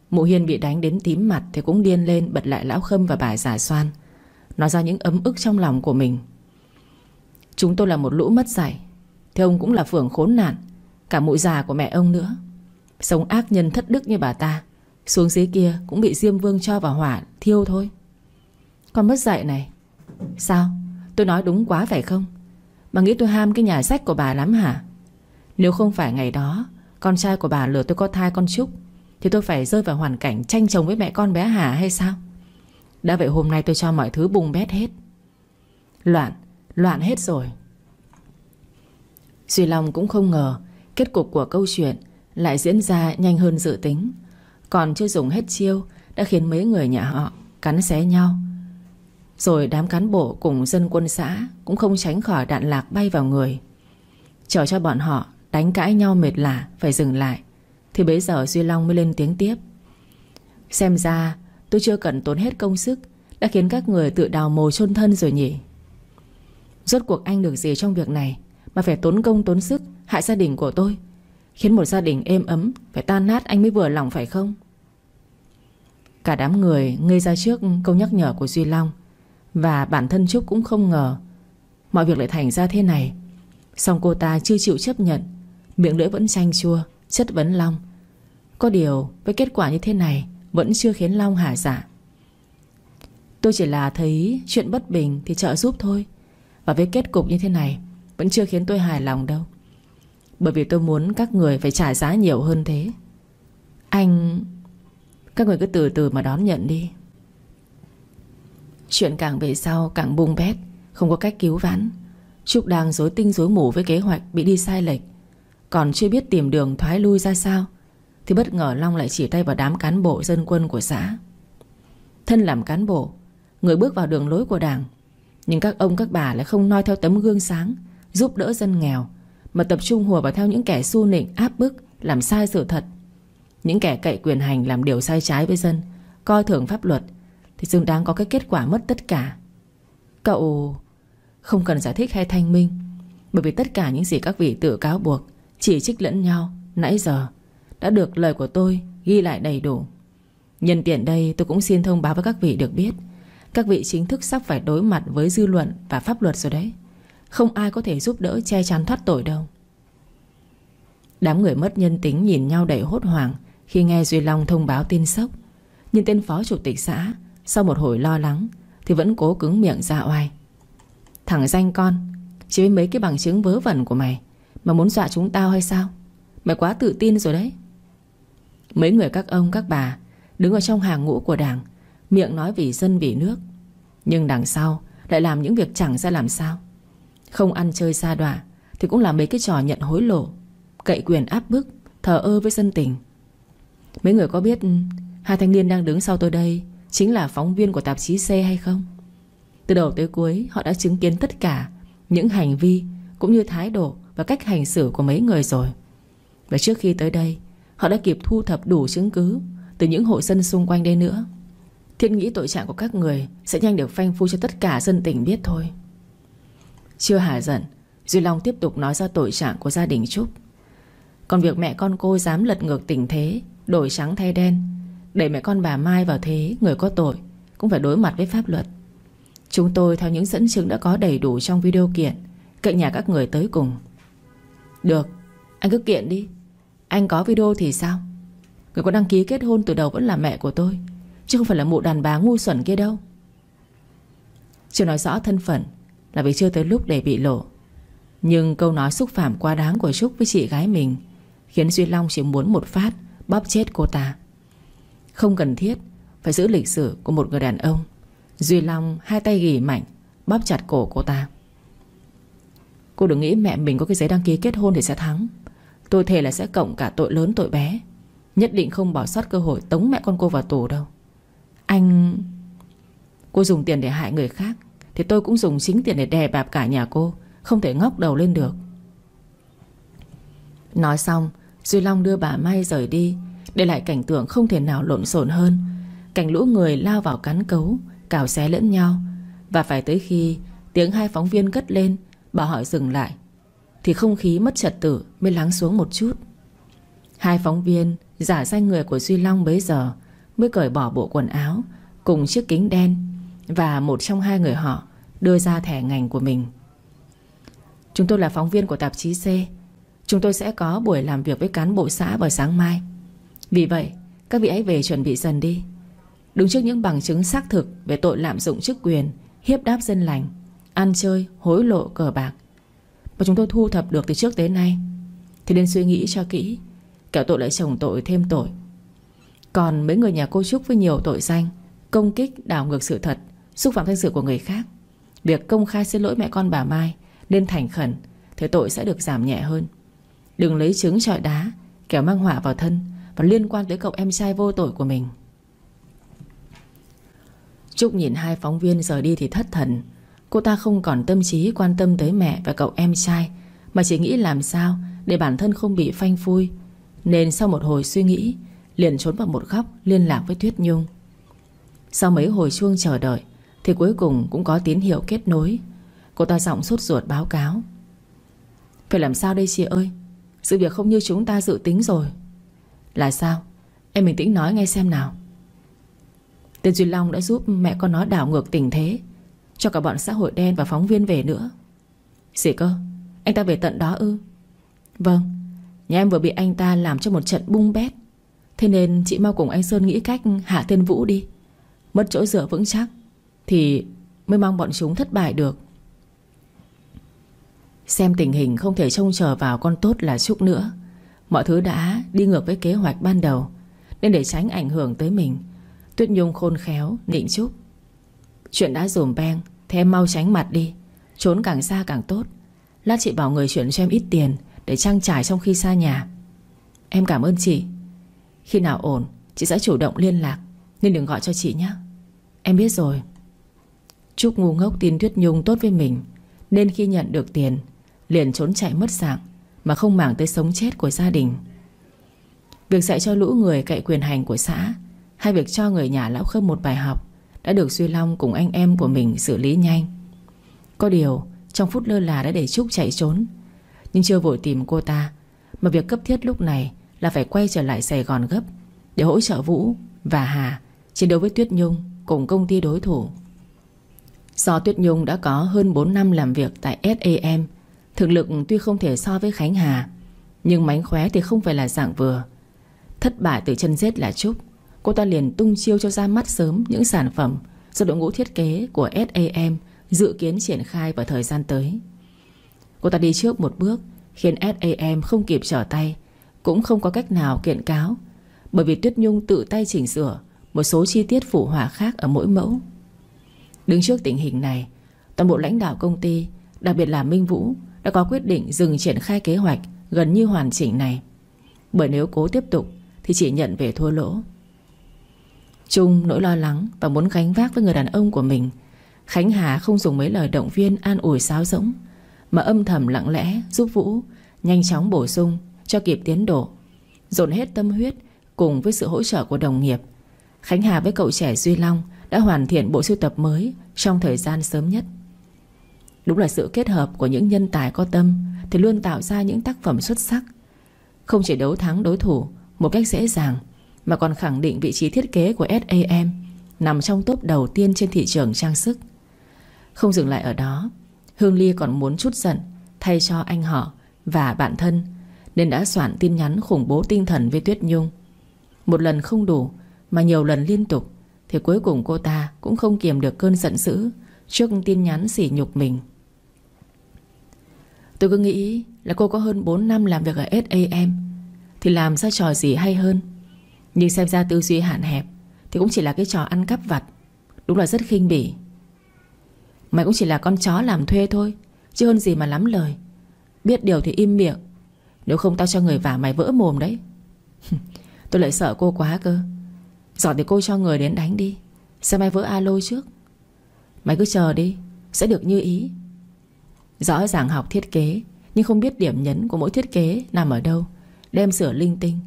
Mụ Hiên bị đánh đến tím mặt Thì cũng điên lên bật lại lão khâm và bà giả xoan Nói ra những ấm ức trong lòng của mình. Chúng tôi là một lũ mất dạy, Thì ông cũng là phường khốn nạn, Cả mụ già của mẹ ông nữa. Sống ác nhân thất đức như bà ta. Xuống dưới kia cũng bị Diêm Vương cho vào hỏa Thiêu thôi. Con mất dạy này. Sao? Tôi nói đúng quá phải không? Bà nghĩ tôi ham cái nhà sách của bà lắm hả? Nếu không phải ngày đó, Con trai của bà lừa tôi có thai con Trúc, Thì tôi phải rơi vào hoàn cảnh tranh chồng với mẹ con bé Hà hay sao? Đã vậy hôm nay tôi cho mọi thứ bùng bét hết. Loạn Loạn hết rồi. Duy Long cũng không ngờ Kết cục của câu chuyện Lại diễn ra nhanh hơn dự tính. Còn chưa dùng hết chiêu, Đã khiến mấy người nhà họ cắn xé nhau. Rồi đám cán bộ cùng dân quân xã Cũng không tránh khỏi đạn lạc bay vào người. Chờ cho bọn họ Đánh cãi nhau mệt lạ Phải dừng lại, Thì bấy giờ Duy Long mới lên tiếng tiếp. Xem ra tôi chưa cần tốn hết công sức Đã khiến các người tự đào mồ chôn thân rồi nhỉ? Rốt cuộc anh được gì trong việc này Mà phải tốn công tốn sức Hại gia đình của tôi, Khiến một gia đình êm ấm Phải tan nát anh mới vừa lòng phải không? Cả đám người ngây ra trước câu nhắc nhở của Duy Long. Và bản thân Trúc cũng không ngờ Mọi việc lại thành ra thế này. Xong cô ta chưa chịu chấp nhận. Miệng lưỡi vẫn chanh chua, Chất vấn Long. Có điều với kết quả như thế này Vẫn chưa khiến Long hả dạ. Tôi chỉ là thấy chuyện bất bình Thì trợ giúp thôi. Và với kết cục như thế này Vẫn chưa khiến tôi hài lòng đâu. Bởi vì tôi muốn các người phải trả giá nhiều hơn thế. Anh các người cứ từ từ mà đón nhận đi. Chuyện càng về sau càng bung bét, Không có cách cứu vãn. Trúc đang dối tinh dối mù với kế hoạch Bị đi sai lệch, Còn chưa biết tìm đường thoái lui ra sao, Thì bất ngờ Long lại chỉ tay vào đám cán bộ dân quân của xã. Thân làm cán bộ, Người bước vào đường lối của đảng, Nhưng các ông các bà lại không noi theo tấm gương sáng, Giúp đỡ dân nghèo, Mà tập trung hùa vào theo những kẻ su nịnh, áp bức, Làm sai sự thật. Những kẻ cậy quyền hành làm điều sai trái với dân, Coi thường pháp luật, Thì xứng đáng có cái kết quả mất tất cả. Cậu không cần giải thích hay thanh minh, Bởi vì tất cả những gì các vị tự cáo buộc, Chỉ trích lẫn nhau Nãy giờ, Đã được lời của tôi ghi lại đầy đủ. Nhân tiện đây tôi cũng xin thông báo với các vị được biết, Các vị chính thức sắp phải đối mặt với dư luận và pháp luật rồi đấy. Không ai có thể giúp đỡ che chắn thoát tội đâu. Đám người mất nhân tính nhìn nhau đầy hốt hoảng khi nghe Duy Long thông báo tin sốc Nhưng tên phó chủ tịch xã, Sau một hồi lo lắng, Thì vẫn cố cứng miệng ra oai. Thằng danh con, Chỉ với mấy cái bằng chứng vớ vẩn của mày Mà muốn dọa chúng tao hay sao? Mày quá tự tin rồi đấy. Mấy người các ông, các bà Đứng ở trong hàng ngũ của đảng, Miệng nói vì dân vì nước, Nhưng đằng sau lại làm những việc chẳng ra làm sao. Không ăn chơi xa đọa Thì cũng làm mấy cái trò nhận hối lộ, Cậy quyền áp bức, Thờ ơ với dân tình. Mấy người có biết Hai thanh niên đang đứng sau tôi đây Chính là phóng viên của tạp chí C hay không? Từ đầu tới cuối, Họ đã chứng kiến tất cả Những hành vi cũng như thái độ Và cách hành xử của mấy người rồi. Và trước khi tới đây, Họ đã kịp thu thập đủ chứng cứ Từ những hộ dân xung quanh đây nữa. Thiên nghĩ tội trạng của các người Sẽ nhanh được phanh phui cho tất cả dân tỉnh biết thôi. Chưa hả giận, Duy Long tiếp tục nói ra tội trạng của gia đình Trúc. Còn việc mẹ con cô dám lật ngược tình thế Đổi trắng thay đen. Để mẹ con bà Mai vào thế, Người có tội, Cũng phải đối mặt với pháp luật. Chúng tôi theo những dẫn chứng đã có đầy đủ trong video kiện, Cậy nhà các người tới cùng. Được, Anh cứ kiện đi. Anh có video thì sao? Người có đăng ký kết hôn từ đầu vẫn là mẹ của tôi, Chứ không phải là mụ đàn bà ngu xuẩn kia đâu. Chưa nói rõ thân phận Là vì chưa tới lúc để bị lộ. Nhưng câu nói xúc phạm quá đáng của Trúc với chị gái mình Khiến Duy Long chỉ muốn một phát Bóp chết cô ta. Không cần thiết, Phải giữ lịch sử của một người đàn ông. Duy Long, hai tay gỉ mạnh, Bóp chặt cổ cô ta. Cô đừng nghĩ mẹ mình có cái giấy đăng ký kết hôn thì sẽ thắng. Tôi thề là sẽ cộng cả tội lớn tội bé. Nhất định không bỏ sót cơ hội tống mẹ con cô vào tù đâu. Anh... Cô dùng tiền để hại người khác, Thì tôi cũng dùng chính tiền để đè bạp cả nhà cô. Không thể ngóc đầu lên được. Nói xong Duy Long đưa bà May rời đi, Để lại cảnh tượng không thể nào lộn xộn hơn. Cảnh lũ người lao vào cắn cấu, Cào xé lẫn nhau. Và phải tới khi tiếng hai phóng viên cất lên, Bà hỏi dừng lại. Thì không khí mất trật tự mới lắng xuống một chút. Hai phóng viên Giả danh người của Duy Long bấy giờ Mới cởi bỏ bộ quần áo Cùng chiếc kính đen Và một trong hai người họ Đưa ra thẻ ngành của mình. Chúng tôi là phóng viên của tạp chí C. Chúng tôi sẽ có buổi làm việc với cán bộ xã vào sáng mai. Vì vậy Các vị hãy về chuẩn bị dần đi. Đứng trước những bằng chứng xác thực Về tội lạm dụng chức quyền Hiếp đáp dân lành Ăn chơi, hối lộ, cờ bạc. Mà chúng tôi thu thập được từ trước tới nay. Thì nên suy nghĩ cho kỹ Kẻo tội lại chồng tội thêm tội. Còn mấy người nhà cô Trúc với nhiều tội danh Công kích đảo ngược sự thật Xúc phạm danh dự của người khác. Việc công khai xin lỗi mẹ con bà Mai Nên thành khẩn Thế tội sẽ được giảm nhẹ hơn. Đừng lấy trứng trọi đá, Kẻo mang họa vào thân Và liên quan tới cậu em trai vô tội của mình. Trúc nhìn hai phóng viên rời đi thì thất thần. Cô ta không còn tâm trí quan tâm tới mẹ và cậu em trai, Mà chỉ nghĩ làm sao Để bản thân không bị phanh phui. Nên sau một hồi suy nghĩ, Liền trốn vào một góc liên lạc với Tuyết Nhung. Sau mấy hồi chuông chờ đợi, Thì cuối cùng cũng có tín hiệu kết nối. Cô ta giọng sốt ruột báo cáo. Phải làm sao đây chị ơi? Sự việc không như chúng ta dự tính rồi. Là sao? Em bình tĩnh nói nghe xem nào. Tên Duy Long đã giúp mẹ con nó đảo ngược tình thế, Cho cả bọn xã hội đen và phóng viên về nữa. Gì cơ? Anh ta về tận đó ư? Vâng Nhà em vừa bị anh ta làm cho một trận bung bét. Thế nên chị mau cùng anh Sơn nghĩ cách hạ tên Vũ đi. Mất chỗ dựa vững chắc Thì mới mong bọn chúng thất bại được. Xem tình hình không thể trông chờ vào con tốt là Trúc nữa. Mọi thứ đã đi ngược với kế hoạch ban đầu, Nên để tránh ảnh hưởng tới mình, Tuyết Nhung khôn khéo, nịnh Trúc Chuyện đã dùm beng, Thế em mau tránh mặt đi, Trốn càng xa càng tốt. Lát chị bảo người chuyển cho em ít tiền Để trang trải trong khi xa nhà. Em cảm ơn chị. Khi nào ổn, chị sẽ chủ động liên lạc Nên đừng gọi cho chị nhé. Em biết rồi. Trúc ngu ngốc tin Tuyết Nhung tốt với mình, Nên khi nhận được tiền Liền trốn chạy mất dạng, Mà không màng tới sống chết của gia đình. Việc dạy cho lũ người cậy quyền hành của xã, Hay việc cho người nhà lão khâm một bài học, Đã được Duy Long cùng anh em của mình xử lý nhanh. Có điều, Trong phút lơ là đã để Trúc chạy trốn, Nhưng chưa vội tìm cô ta, Mà việc cấp thiết lúc này Là phải quay trở lại Sài Gòn gấp Để hỗ trợ Vũ và Hà Chiến đấu với Tuyết Nhung cùng công ty đối thủ. Do Tuyết Nhung đã có hơn 4 năm làm việc tại SAM Thực lực tuy không thể so với Khánh Hà, Nhưng mánh khóe thì không phải là dạng vừa. Thất bại từ chân rết là Trúc Cô ta liền tung chiêu cho ra mắt sớm Những sản phẩm do đội ngũ thiết kế của SAM Dự kiến triển khai vào thời gian tới. Cô ta đi trước một bước, Khiến SAM không kịp trở tay, Cũng không có cách nào kiện cáo, Bởi vì Tuyết Nhung tự tay chỉnh sửa Một số chi tiết phụ họa khác ở mỗi mẫu. Đứng trước tình hình này, Toàn bộ lãnh đạo công ty, Đặc biệt là Minh Vũ đã có quyết định dừng triển khai kế hoạch Gần như hoàn chỉnh này. Bởi nếu cố tiếp tục, Thì chỉ nhận về thua lỗ. Trung nỗi lo lắng Và muốn gánh vác với người đàn ông của mình, Khánh Hà không dùng mấy lời động viên An ủi sáo rỗng, Mà âm thầm lặng lẽ giúp Vũ Nhanh chóng bổ sung cho kịp tiến độ, Dồn hết tâm huyết Cùng với sự hỗ trợ của đồng nghiệp. Khánh Hà với cậu trẻ Duy Long Đã hoàn thiện bộ sưu tập mới Trong thời gian sớm nhất. Đúng là sự kết hợp của những nhân tài có tâm Thì luôn tạo ra những tác phẩm xuất sắc. Không chỉ đấu thắng đối thủ Một cách dễ dàng, Mà còn khẳng định vị trí thiết kế của SAM Nằm trong top đầu tiên trên thị trường trang sức. Không dừng lại ở đó, Hương Ly còn muốn chút giận Thay cho anh họ và bạn thân, Nên đã soạn tin nhắn khủng bố tinh thần với Tuyết Nhung. Một lần không đủ, Mà nhiều lần liên tục, Thì cuối cùng cô ta cũng không kiềm được cơn giận dữ Trước tin nhắn sỉ nhục mình. Tôi cứ nghĩ là cô có hơn 4 năm làm việc ở SAM Thì làm ra trò gì hay hơn. Nhưng xem ra tư duy hạn hẹp Thì cũng chỉ là cái trò ăn cắp vặt, Đúng là rất khinh bỉ. Mày cũng chỉ là con chó làm thuê thôi, Chứ hơn gì mà lắm lời. Biết điều thì im miệng, Nếu không tao cho người vả mày vỡ mồm đấy. Tôi lại sợ cô quá cơ. Giỏi thì cô cho người đến đánh đi Xem mày vỡ alo trước? Mày cứ chờ đi, Sẽ được như ý. Rõ ràng học thiết kế, Nhưng không biết điểm nhấn của mỗi thiết kế nằm ở đâu. Đem sửa linh tinh.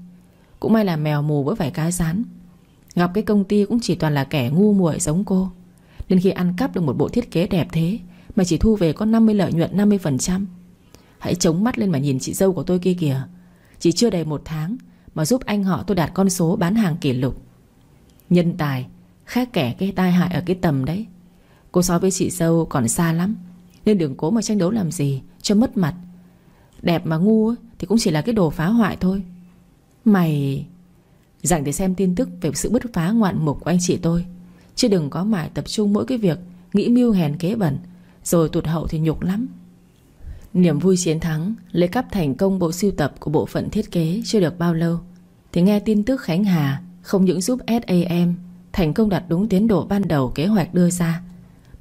Cũng may là mèo mù với vài cái rán. Gặp cái công ty cũng chỉ toàn là kẻ ngu muội giống cô. Nên khi ăn cắp được một bộ thiết kế đẹp thế, Mà chỉ thu về có 50 lợi nhuận 50% Hãy chống mắt lên mà nhìn chị dâu của tôi kia kìa. Chỉ chưa đầy một tháng Mà giúp anh họ tôi đạt con số bán hàng kỷ lục. Nhân tài, Khác kẻ cái tai hại ở cái tầm đấy. Cô so với chị dâu còn xa lắm. Nên đừng cố mà tranh đấu làm gì? Cho mất mặt. Đẹp mà ngu thì cũng chỉ là cái đồ phá hoại thôi. Mày, Dành để xem tin tức về sự bứt phá ngoạn mục của anh chị tôi. Chứ đừng có mãi tập trung mỗi cái việc Nghĩ mưu hèn kế bẩn, Rồi tụt hậu thì nhục lắm. Niềm vui chiến thắng, Lấy cắp thành công bộ sưu tập của bộ phận thiết kế Chưa được bao lâu. Thì nghe tin tức Khánh Hà Không những giúp SAM Thành công đạt đúng tiến độ ban đầu kế hoạch đưa ra,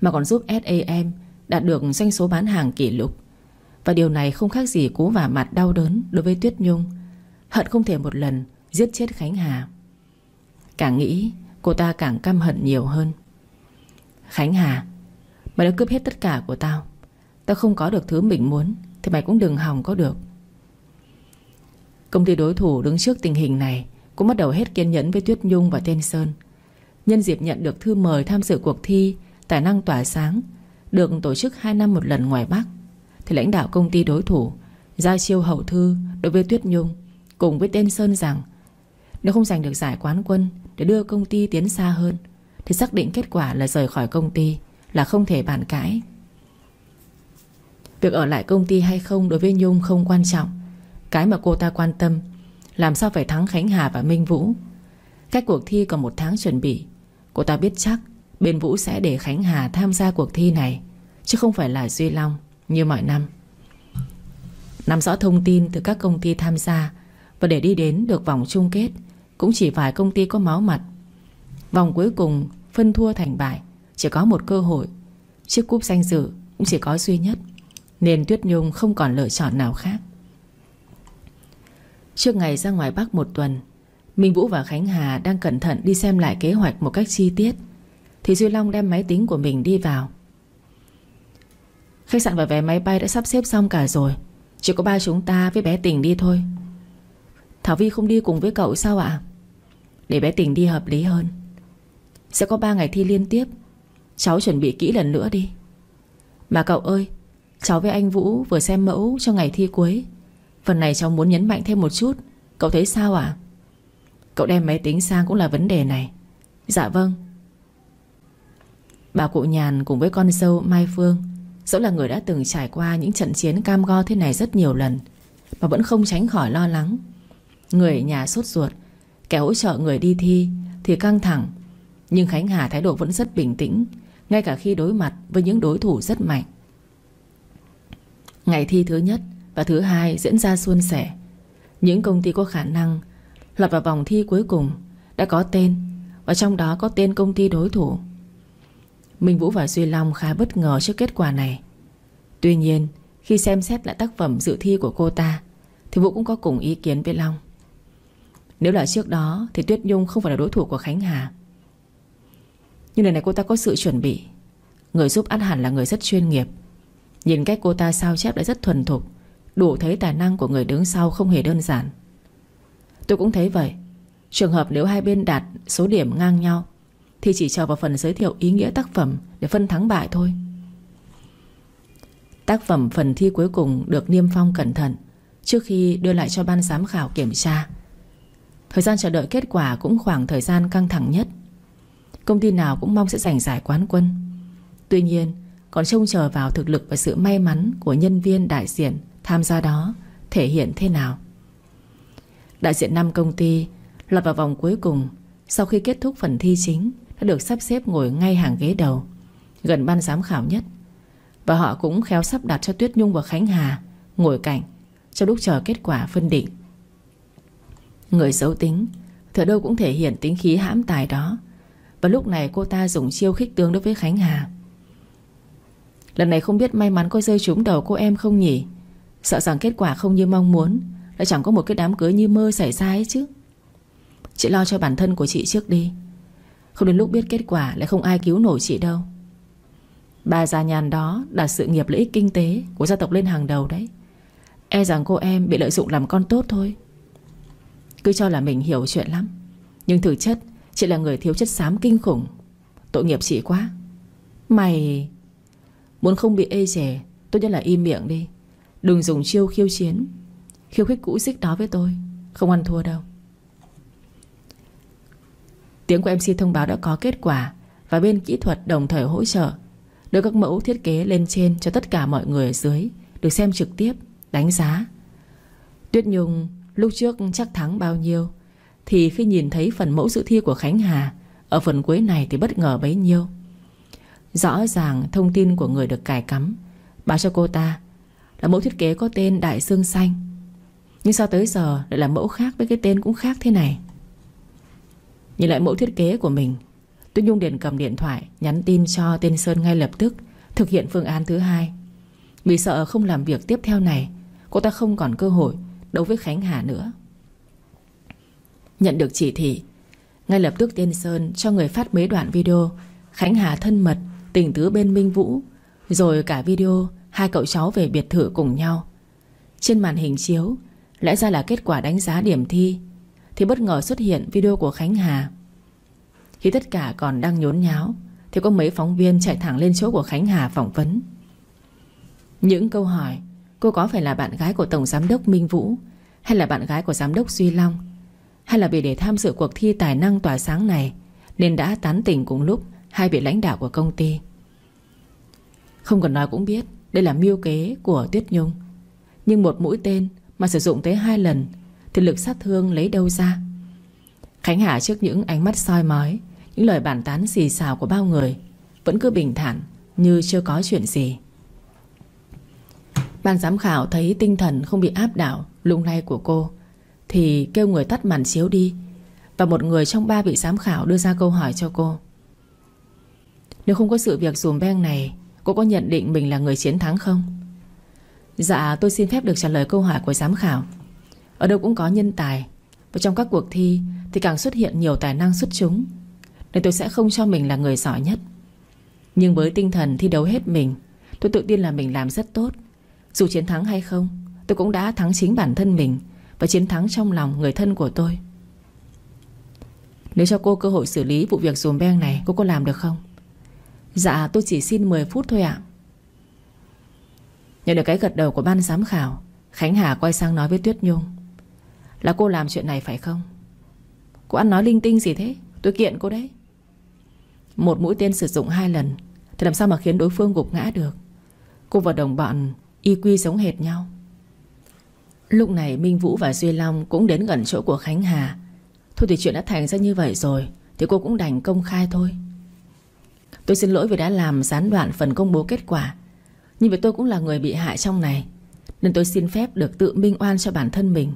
Mà còn giúp SAM Đạt được doanh số bán hàng kỷ lục. Và điều này không khác gì cú vả mặt đau đớn Đối với Tuyết Nhung. Hận không thể một lần giết chết Khánh Hà. Càng nghĩ, Cô ta càng căm hận nhiều hơn. Khánh Hà, Mày đã cướp hết tất cả của tao. Tao không có được thứ mình muốn, Thì mày cũng đừng hòng có được. Công ty đối thủ đứng trước tình hình này Cũng bắt đầu hết kiên nhẫn với Tuyết Nhung và Tên Sơn. Nhân dịp nhận được thư mời tham dự cuộc thi Tài năng tỏa sáng được tổ chức 2 năm một lần ngoài Bắc. Thì lãnh đạo công ty đối thủ Ra chiêu hậu thư, đối với Tuyết Nhung, Cùng với Tên Sơn rằng, Nếu không giành được giải quán quân Để đưa công ty tiến xa hơn, Thì xác định kết quả là rời khỏi công ty Là không thể bàn cãi. Việc ở lại công ty hay không đối với Nhung không quan trọng. Cái mà cô ta quan tâm, Làm sao phải thắng Khánh Hà và Minh Vũ? Cách cuộc thi còn một tháng chuẩn bị, Cô ta biết chắc Bên Vũ sẽ để Khánh Hà tham gia cuộc thi này, Chứ không phải là Duy Long Như mọi năm. Nắm rõ thông tin từ các công ty tham gia Và để đi đến được vòng chung kết, Cũng chỉ vài công ty có máu mặt. Vòng cuối cùng phân thua thành bại, Chỉ có một cơ hội. Chiếc cúp danh dự cũng chỉ có duy nhất, nên Tuyết Nhung không còn lựa chọn nào khác. Trước ngày ra ngoài Bắc một tuần, Minh Vũ và Khánh Hà đang cẩn thận đi xem lại kế hoạch một cách chi tiết. Thì Duy Long đem máy tính của mình đi vào. Khách sạn và vé máy bay đã sắp xếp xong cả rồi. Chỉ có ba chúng ta với bé Tình đi thôi. Thảo Vi không đi cùng với cậu sao ạ? Để bé Tình đi hợp lý hơn. Sẽ có ba ngày thi liên tiếp. Cháu chuẩn bị kỹ lần nữa đi. Mà cậu ơi, Cháu với anh Vũ vừa xem mẫu cho ngày thi cuối. Phần này cháu muốn nhấn mạnh thêm một chút. Cậu thấy sao ạ? À? Cậu đem máy tính sang cũng là vấn đề này. Dạ vâng. Bà cụ nhàn cùng với con dâu Mai Phương. Dẫu là người đã từng trải qua những trận chiến cam go thế này rất nhiều lần, Mà vẫn không tránh khỏi lo lắng. Người nhà sốt ruột, Kẻ hỗ trợ người đi thi thì căng thẳng, Nhưng Khánh Hà thái độ vẫn rất bình tĩnh, Ngay cả khi đối mặt với những đối thủ rất mạnh. Ngày thi thứ nhất và thứ hai diễn ra suôn sẻ. Những công ty có khả năng Lọt vào vòng thi cuối cùng Đã có tên, Và trong đó có tên công ty đối thủ. Minh Vũ và Duy Long khá bất ngờ trước kết quả này. Tuy nhiên, Khi xem xét lại tác phẩm dự thi của cô ta, Thì Vũ cũng có cùng ý kiến với Long. Nếu là trước đó, Thì Tuyết Nhung không phải là đối thủ của Khánh Hà. Nhưng lần này cô ta có sự chuẩn bị. Người giúp át hẳn là người rất chuyên nghiệp. Nhìn cách cô ta sao chép đã rất thuần thục, Đủ thấy tài năng của người đứng sau không hề đơn giản. Tôi cũng thấy vậy. Trường hợp nếu hai bên đạt số điểm ngang nhau thì chỉ chờ vào phần giới thiệu ý nghĩa tác phẩm Để phân thắng bại thôi. Tác phẩm phần thi cuối cùng Được niêm phong cẩn thận Trước khi đưa lại cho ban giám khảo kiểm tra. Thời gian chờ đợi kết quả Cũng khoảng thời gian căng thẳng nhất. Công ty nào cũng mong sẽ giành giải quán quân. Tuy nhiên, Còn trông chờ vào thực lực và sự may mắn Của nhân viên đại diện tham gia đó Thể hiện thế nào. Đại diện năm công ty Lọt vào vòng cuối cùng Sau khi kết thúc phần thi chính. Đã được sắp xếp ngồi ngay hàng ghế đầu, Gần ban giám khảo nhất. Và họ cũng khéo sắp đặt cho Tuyết Nhung và Khánh Hà Ngồi cạnh, Trong lúc chờ kết quả phân định. Người xấu tính Thở đâu cũng thể hiện tính khí hãm tài đó. Và lúc này cô ta dùng chiêu khích tướng đối với Khánh Hà. Lần này không biết may mắn có rơi trúng đầu cô em không nhỉ? Sợ rằng kết quả không như mong muốn, Lại chẳng có một cái đám cưới như mơ xảy ra ấy chứ. Chị lo cho bản thân của chị trước đi. Không đến lúc biết kết quả Lại không ai cứu nổi chị đâu. Bà già nhàn đó đặt sự nghiệp lợi ích kinh tế Của gia tộc lên hàng đầu đấy. E rằng cô em bị lợi dụng làm con tốt thôi. Cứ cho là mình hiểu chuyện lắm. Nhưng thực chất, Chị là người thiếu chất xám kinh khủng. Tội nghiệp chị quá. Mày, Muốn không bị ê chề, Tốt nhất là im miệng đi. Đừng dùng chiêu khiêu chiến. Khiêu khích cũ xích đó với tôi. Không ăn thua đâu. Tiếng của MC thông báo đã có kết quả Và bên kỹ thuật đồng thời hỗ trợ. Đưa các mẫu thiết kế lên trên Cho tất cả mọi người ở dưới Được xem trực tiếp, đánh giá. Tuyết Nhung lúc trước chắc thắng bao nhiêu? Thì khi nhìn thấy phần mẫu dự thi của Khánh Hà Ở phần cuối này thì bất ngờ bấy nhiêu. Rõ ràng thông tin của người được cài cắm Báo cho cô ta Là mẫu thiết kế có tên Đại Sương Xanh. Nhưng sao tới giờ lại là mẫu khác với cái tên cũng khác thế này? Nhìn lại mẫu thiết kế của mình, Tuyết Nhung liền cầm điện thoại, Nhắn tin cho tên Sơn ngay lập tức, Thực hiện phương án thứ hai. Vì sợ không làm việc tiếp theo này, Cô ta không còn cơ hội đấu với Khánh Hà nữa. Nhận được chỉ thị, Ngay lập tức tên Sơn cho người phát mấy đoạn video, Khánh Hà thân mật, Tình tứ bên Minh Vũ, Rồi cả video Hai cậu cháu về biệt thự cùng nhau. Trên màn hình chiếu, Lẽ ra là kết quả đánh giá điểm thi. Thì bất ngờ xuất hiện video của Khánh Hà. Khi tất cả còn đang nhốn nháo, Thì có mấy phóng viên chạy thẳng lên chỗ của Khánh Hà phỏng vấn. Những câu hỏi, Cô có phải là bạn gái của Tổng Giám đốc Minh Vũ, Hay là bạn gái của Giám đốc Duy Long, Hay là vì để tham dự cuộc thi tài năng tỏa sáng này Nên đã tán tỉnh cùng lúc Hai vị lãnh đạo của công ty? Không cần nói cũng biết, Đây là mưu kế của Tuyết Nhung. Nhưng một mũi tên mà sử dụng tới hai lần thì lực sát thương lấy đâu ra? Khánh Hà trước những ánh mắt soi mói, Những lời bàn tán xì xào của bao người Vẫn cứ bình thản Như chưa có chuyện gì. Ban giám khảo thấy tinh thần không bị áp đảo Lung lay của cô, Thì kêu người tắt màn chiếu đi Và một người trong ba vị giám khảo đưa ra câu hỏi cho cô. Nếu không có sự việc dùm beng này, Cô có nhận định mình là người chiến thắng không? Dạ tôi xin phép được trả lời câu hỏi của giám khảo. Ở đâu cũng có nhân tài. Và trong các cuộc thi Thì càng xuất hiện nhiều tài năng xuất chúng, Nên tôi sẽ không cho mình là người giỏi nhất. Nhưng với tinh thần thi đấu hết mình, Tôi tự tin là mình làm rất tốt. Dù chiến thắng hay không, Tôi cũng đã thắng chính bản thân mình Và chiến thắng trong lòng người thân của tôi. Nếu cho cô cơ hội xử lý vụ việc dùm beng này, Cô có làm được không? Dạ tôi chỉ xin 10 phút thôi ạ. Nhận được cái gật đầu của ban giám khảo, Khánh Hà quay sang nói với Tuyết Nhung. Là cô làm chuyện này phải không? Cô ăn nói linh tinh gì thế? Tôi kiện cô đấy. Một mũi tên sử dụng hai lần, Thì làm sao mà khiến đối phương gục ngã được? Cô và đồng bọn y quy giống hệt nhau. Lúc này Minh Vũ và Duy Long Cũng đến gần chỗ của Khánh Hà. Thôi thì chuyện đã thành ra như vậy rồi, Thì cô cũng đành công khai thôi. Tôi xin lỗi vì đã làm gián đoạn phần công bố kết quả, Nhưng vì tôi cũng là người bị hại trong này, Nên tôi xin phép được tự minh oan cho bản thân mình.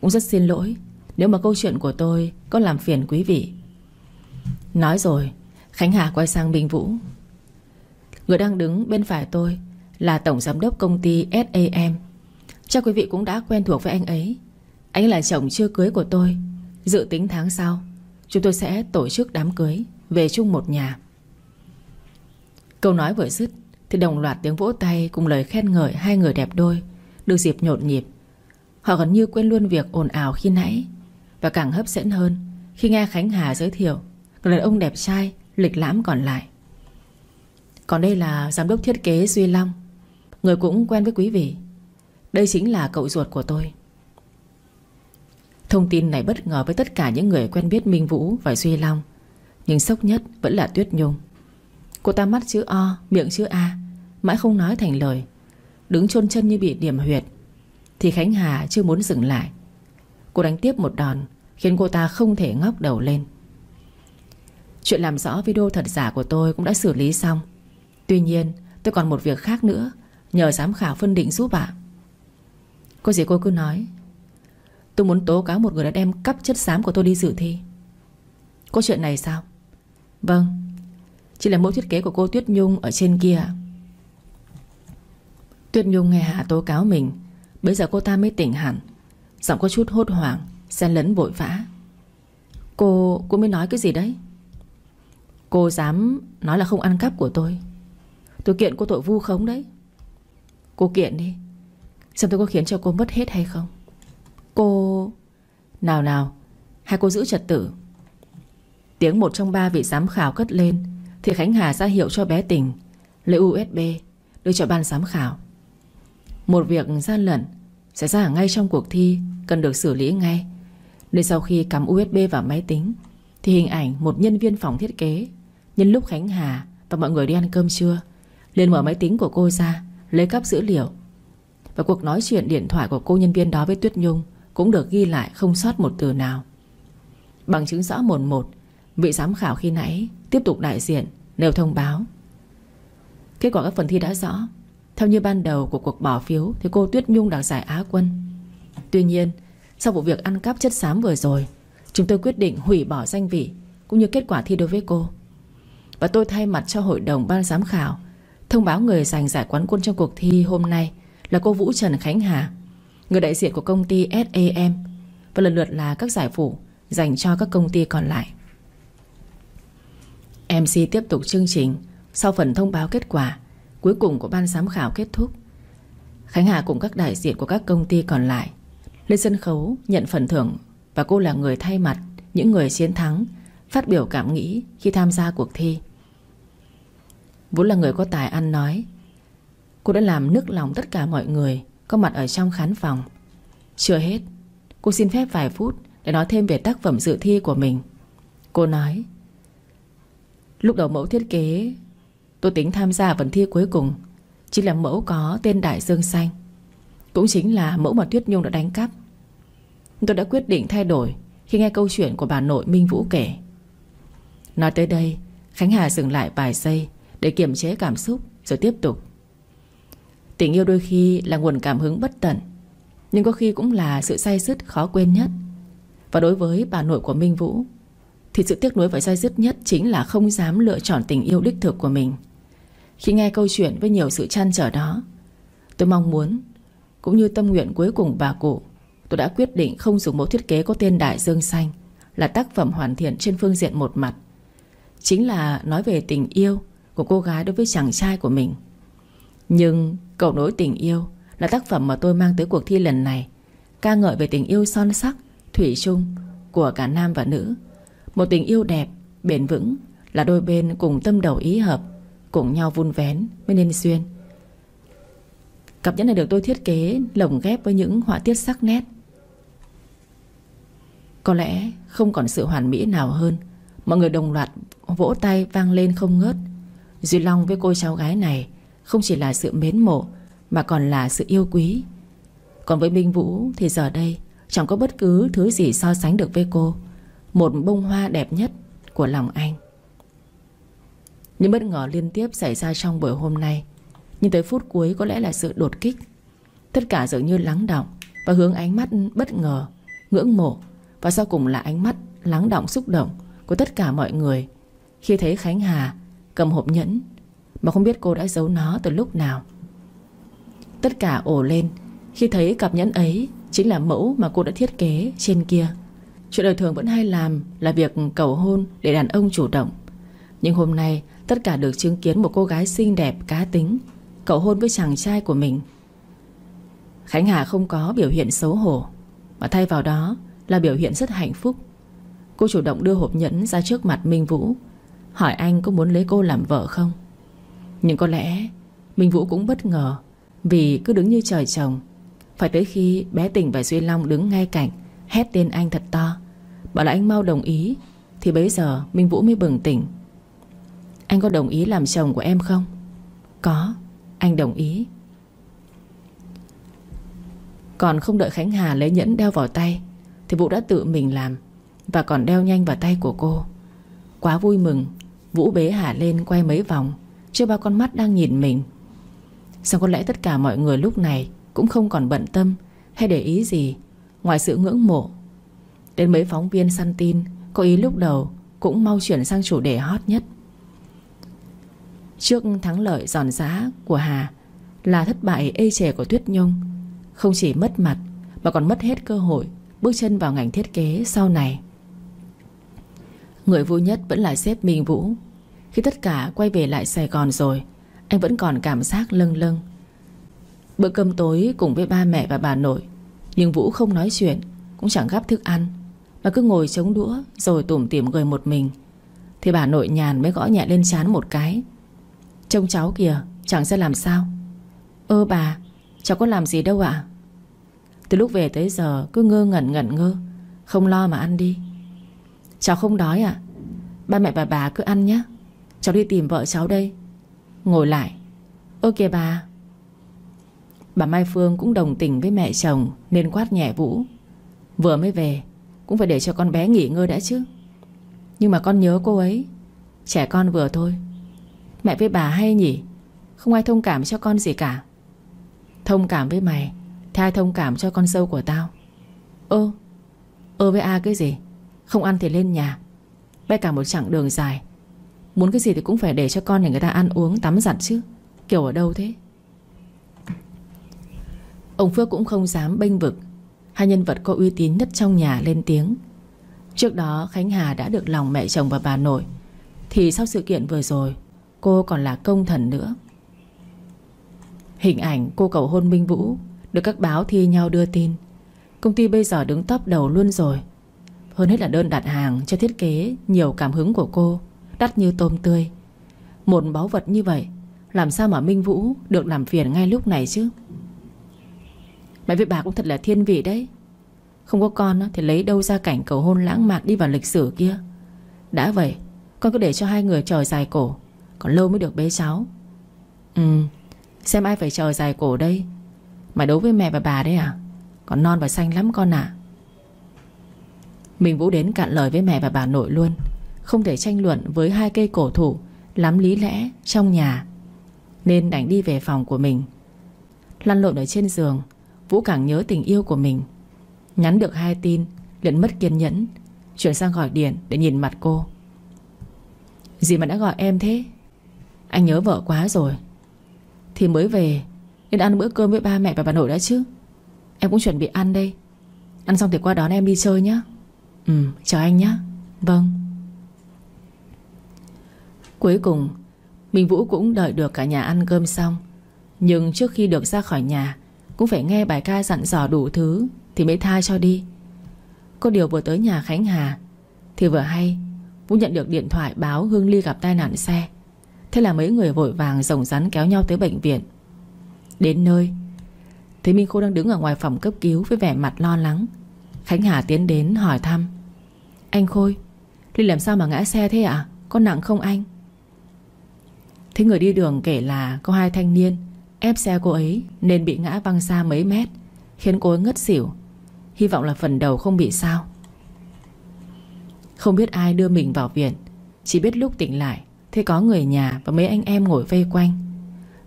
Cũng rất xin lỗi. Nếu mà câu chuyện của tôi có làm phiền quý vị. Nói rồi, Khánh Hà quay sang bình Vũ. Người đang đứng bên phải tôi Là Tổng Giám đốc công ty SAM Chắc quý vị cũng đã quen thuộc với anh ấy. Anh là chồng chưa cưới của tôi. Dự tính tháng sau, Chúng tôi sẽ tổ chức đám cưới Về chung một nhà. Câu nói vừa dứt, Thì đồng loạt tiếng vỗ tay cùng lời khen ngợi Hai người đẹp đôi Được dịp nhộn nhịp. Họ gần như quên luôn việc ồn ào khi nãy. Và càng hấp dẫn hơn Khi nghe Khánh Hà giới thiệu Người đàn ông đẹp trai Lịch lãm còn lại. Còn đây là giám đốc thiết kế Duy Long Người cũng quen với quý vị. Đây chính là cậu ruột của tôi. Thông tin này bất ngờ với tất cả những người quen biết Minh Vũ và Duy Long Nhưng sốc nhất vẫn là Tuyết Nhung. Cô ta mắt chữ O, miệng chữ A Mãi không nói thành lời Đứng chôn chân như bị điểm huyệt. Thì Khánh Hà chưa muốn dừng lại. Cô đánh tiếp một đòn, Khiến cô ta không thể ngóc đầu lên. Chuyện làm rõ video thật giả của tôi cũng đã xử lý xong. Tuy nhiên, tôi còn một việc khác nữa, Nhờ giám khảo phân định giúp ạ. Cô gì cô cứ nói, Tôi muốn tố cáo một người đã đem cắp chất xám của tôi đi dự thi. Có chuyện này sao? Vâng Chỉ là mẫu thiết kế của cô Tuyết Nhung ở trên kia. Tuyết Nhung nghe Hạ tố cáo mình Bây giờ cô ta mới tỉnh hẳn. Giọng có chút hốt hoảng Xen lẫn vội vã. Cô, cô mới nói cái gì đấy? Cô dám nói là không ăn cắp của tôi. Tôi kiện cô tội vu khống đấy. Cô kiện đi. Xem tôi có khiến cho cô mất hết hay không. Cô... Nào nào. Hay cô giữ trật tự. Tiếng một trong ba vị giám khảo cất lên. Thì Khánh Hà ra hiệu cho bé tình Lấy USB Đưa cho ban giám khảo. Một việc gian lận Xảy ra ngay trong cuộc thi, Cần được xử lý ngay. Nên sau khi cắm USB vào máy tính, Thì hình ảnh một nhân viên phòng thiết kế, Nhân lúc Khánh Hà và mọi người đi ăn cơm trưa, liền mở máy tính của cô ra, Lấy cắp dữ liệu. Và cuộc nói chuyện điện thoại của cô nhân viên đó với Tuyết Nhung Cũng được ghi lại không sót một từ nào. Bằng chứng rõ một một, Vị giám khảo khi nãy Tiếp tục đại diện, nêu thông báo. Kết quả các phần thi đã rõ theo như ban đầu của cuộc bỏ phiếu Thì cô Tuyết Nhung đạt giải Á quân. Tuy nhiên, Sau vụ việc ăn cắp chất xám vừa rồi, Chúng tôi quyết định hủy bỏ danh vị Cũng như kết quả thi đối với cô. Và tôi thay mặt cho hội đồng ban giám khảo Thông báo người giành giải quán quân trong cuộc thi hôm nay Là cô Vũ Trần Khánh Hà, Người đại diện của công ty SAM Và lần lượt là các giải phụ Dành cho các công ty còn lại. MC tiếp tục chương trình Sau phần thông báo kết quả. Cuối cùng của ban giám khảo kết thúc. Khánh Hà cùng các đại diện của các công ty còn lại, Lên sân khấu, nhận phần thưởng Và cô là người thay mặt, Những người chiến thắng, Phát biểu cảm nghĩ khi tham gia cuộc thi. Vốn là người có tài ăn nói, Cô đã làm nức lòng tất cả mọi người, Có mặt ở trong khán phòng. Chưa hết, Cô xin phép vài phút Để nói thêm về tác phẩm dự thi của mình. Cô nói, Lúc đầu mẫu thiết kế Tôi tính tham gia phần thi cuối cùng. Chỉ là mẫu có tên Đại Dương Xanh. Cũng chính là mẫu mà Tuyết Nhung đã đánh cắp. Tôi đã quyết định thay đổi Khi nghe câu chuyện của bà nội Minh Vũ kể. Nói tới đây, Khánh Hà dừng lại vài giây Để kiềm chế cảm xúc Rồi tiếp tục. Tình yêu đôi khi là nguồn cảm hứng bất tận, Nhưng có khi cũng là sự say dứt khó quên nhất. Và đối với bà nội của Minh Vũ, Thì sự tiếc nuối và say dứt nhất Chính là không dám lựa chọn tình yêu đích thực của mình. Khi nghe câu chuyện với nhiều sự chăn trở đó. Tôi mong muốn Cũng như tâm nguyện cuối cùng bà cụ Tôi đã quyết định không dùng mẫu thiết kế có tên Đại Dương Xanh Là tác phẩm hoàn thiện trên phương diện một mặt. Chính là nói về tình yêu Của cô gái đối với chàng trai của mình. Nhưng Cầu nối tình yêu Là tác phẩm mà tôi mang tới cuộc thi lần này ca ngợi về tình yêu son sắc Thủy chung Của cả nam và nữ. Một tình yêu đẹp, bền vững Là đôi bên cùng tâm đầu ý hợp. Cùng nhau vun vén mới nên duyên. Cặp nhẫn này được tôi thiết kế Lồng ghép với những họa tiết sắc nét. Có lẽ không còn sự hoàn mỹ nào hơn. Mọi người đồng loạt vỗ tay vang lên không ngớt. Duy Long với cô cháu gái này Không chỉ là sự mến mộ, Mà còn là sự yêu quý. Còn với Minh Vũ thì giờ đây Chẳng có bất cứ thứ gì so sánh được với cô. Một bông hoa đẹp nhất của lòng anh. Những bất ngờ liên tiếp xảy ra trong buổi hôm nay. Nhưng tới phút cuối có lẽ là sự đột kích. Tất cả dường như lắng động Và hướng ánh mắt bất ngờ, Ngưỡng mộ. Và sau cùng là ánh mắt lắng động xúc động Của tất cả mọi người. Khi thấy Khánh Hà cầm hộp nhẫn Mà không biết cô đã giấu nó từ lúc nào. Tất cả ổ lên Khi thấy cặp nhẫn ấy Chính là mẫu mà cô đã thiết kế trên kia. Chuyện đời thường vẫn hay làm Là việc cầu hôn để đàn ông chủ động. Nhưng hôm nay Tất cả được chứng kiến một cô gái xinh đẹp, cá tính. Cậu hôn với chàng trai của mình. Khánh Hà không có biểu hiện xấu hổ, Mà thay vào đó là biểu hiện rất hạnh phúc. Cô chủ động đưa hộp nhẫn ra trước mặt Minh Vũ, Hỏi anh có muốn lấy cô làm vợ không? Nhưng có lẽ Minh Vũ cũng bất ngờ Vì cứ đứng như trời trồng, Phải tới khi bé Tình và Duy Long đứng ngay cạnh, Hét tên anh thật to. Bảo là anh mau đồng ý, Thì bấy giờ Minh Vũ mới bừng tỉnh. Anh có đồng ý làm chồng của em không? Có, Anh đồng ý. Còn không đợi Khánh Hà lấy nhẫn đeo vào tay, Thì Vũ đã tự mình làm Và còn đeo nhanh vào tay của cô. Quá vui mừng, Vũ bế Hà lên quay mấy vòng, Chưa bao con mắt đang nhìn mình. Sao có lẽ tất cả mọi người lúc này Cũng không còn bận tâm Hay để ý gì Ngoài sự ngưỡng mộ. Đến mấy phóng viên săn tin, Có ý lúc đầu cũng mau chuyển sang chủ đề hot nhất. Trước thắng lợi giòn giá của Hà Là thất bại ê chề của Tuyết Nhung. Không chỉ mất mặt, Mà còn mất hết cơ hội, Bước chân vào ngành thiết kế sau này. Người vui nhất vẫn là sếp Minh Vũ. Khi tất cả quay về lại Sài Gòn rồi, Anh vẫn còn cảm giác lâng lâng. Bữa cơm tối cùng với ba mẹ và bà nội, Nhưng Vũ không nói chuyện, Cũng chẳng gắp thức ăn, Mà cứ ngồi chống đũa Rồi tủm tỉm cười một mình. Thì bà nội nhàn mới gõ nhẹ lên chán một cái. Trông cháu kìa, Chẳng sẽ làm sao. Ơ bà, Cháu có làm gì đâu ạ? Từ lúc về tới giờ, cứ ngơ ngẩn ngẩn ngơ, Không lo mà ăn đi. Cháu không đói à Ba mẹ bà bà cứ ăn nhé. Cháu đi tìm vợ cháu đây. Ngồi lại. Ơ kìa bà. Bà Mai Phương cũng đồng tình với mẹ chồng Nên quát nhẹ Vũ. Vừa mới về, Cũng phải để cho con bé nghỉ ngơi đã chứ. Nhưng mà con nhớ cô ấy, Trẻ con vừa thôi. Mẹ với bà hay nhỉ? Không ai thông cảm cho con gì cả. Thông cảm với mày Thì ai thông cảm cho con dâu của tao? Ơ Ơ với A cái gì? Không ăn thì lên nhà. Bay cả một chặng đường dài. Muốn cái gì thì cũng phải để cho con nhà người ta ăn uống, Tắm giặt chứ. Kiểu ở đâu thế? Ông Phước cũng không dám bênh vực. Hai nhân vật có uy tín nhất trong nhà lên tiếng. Trước đó, Khánh Hà đã được lòng mẹ chồng và bà nội. Thì sau sự kiện vừa rồi Cô còn là công thần nữa. Hình ảnh cô cầu hôn Minh Vũ Được các báo thi nhau đưa tin. Công ty bây giờ đứng top đầu luôn rồi. Hơn hết là đơn đặt hàng cho thiết kế Nhiều cảm hứng của cô, Đắt như tôm tươi. Một báu vật như vậy, Làm sao mà Minh Vũ được làm phiền ngay lúc này chứ? Mẹ với bà cũng thật là thiên vị đấy. Không có con thì lấy đâu ra cảnh cầu hôn lãng mạn đi vào lịch sử kia. Đã vậy, Con cứ để cho hai người chờ dài cổ còn lâu mới được bế cháu Ừ Xem ai phải chờ dài cổ đây. Mày đấu với mẹ và bà đấy à? Còn non và xanh lắm con ạ. Mình Vũ đến cạn lời với mẹ và bà nội luôn. Không thể tranh luận với hai cây cổ thủ, Lắm lý lẽ trong nhà. Nên đành đi về phòng của mình. Lăn lộn ở trên giường, Vũ càng nhớ tình yêu của mình. Nhắn được hai tin, liền mất kiên nhẫn, Chuyển sang gọi điện để nhìn mặt cô. Gì mà đã gọi em thế anh nhớ vợ quá rồi. Thì mới về, Nên ăn bữa cơm với ba mẹ và bà nội đã chứ. Em cũng chuẩn bị ăn đây. Ăn xong thì qua đón em đi chơi nhé Ừ chào anh nhé Vâng. Cuối cùng, Minh Vũ cũng đợi được cả nhà ăn cơm xong. Nhưng trước khi được ra khỏi nhà, cũng phải nghe bài ca dặn dò đủ thứ Thì mới tha cho đi. Có điều vừa tới nhà Khánh Hà, Thì vừa hay Vũ nhận được điện thoại báo Hương Ly gặp tai nạn xe. Thế là mấy người vội vàng rồng rắn kéo nhau tới bệnh viện. Đến nơi, Thấy Minh Khô đang đứng ở ngoài phòng cấp cứu Với vẻ mặt lo lắng. Khánh Hà tiến đến hỏi thăm. Anh Khôi, Linh làm sao mà ngã xe thế ạ? Có nặng không anh? Thấy người đi đường kể là có hai thanh niên Ép xe cô ấy nên bị ngã văng xa mấy mét, Khiến cô ấy ngất xỉu. Hy vọng là phần đầu không bị sao. Không biết ai đưa mình vào viện, Chỉ biết lúc tỉnh lại thì có người nhà và mấy anh em ngồi vây quanh.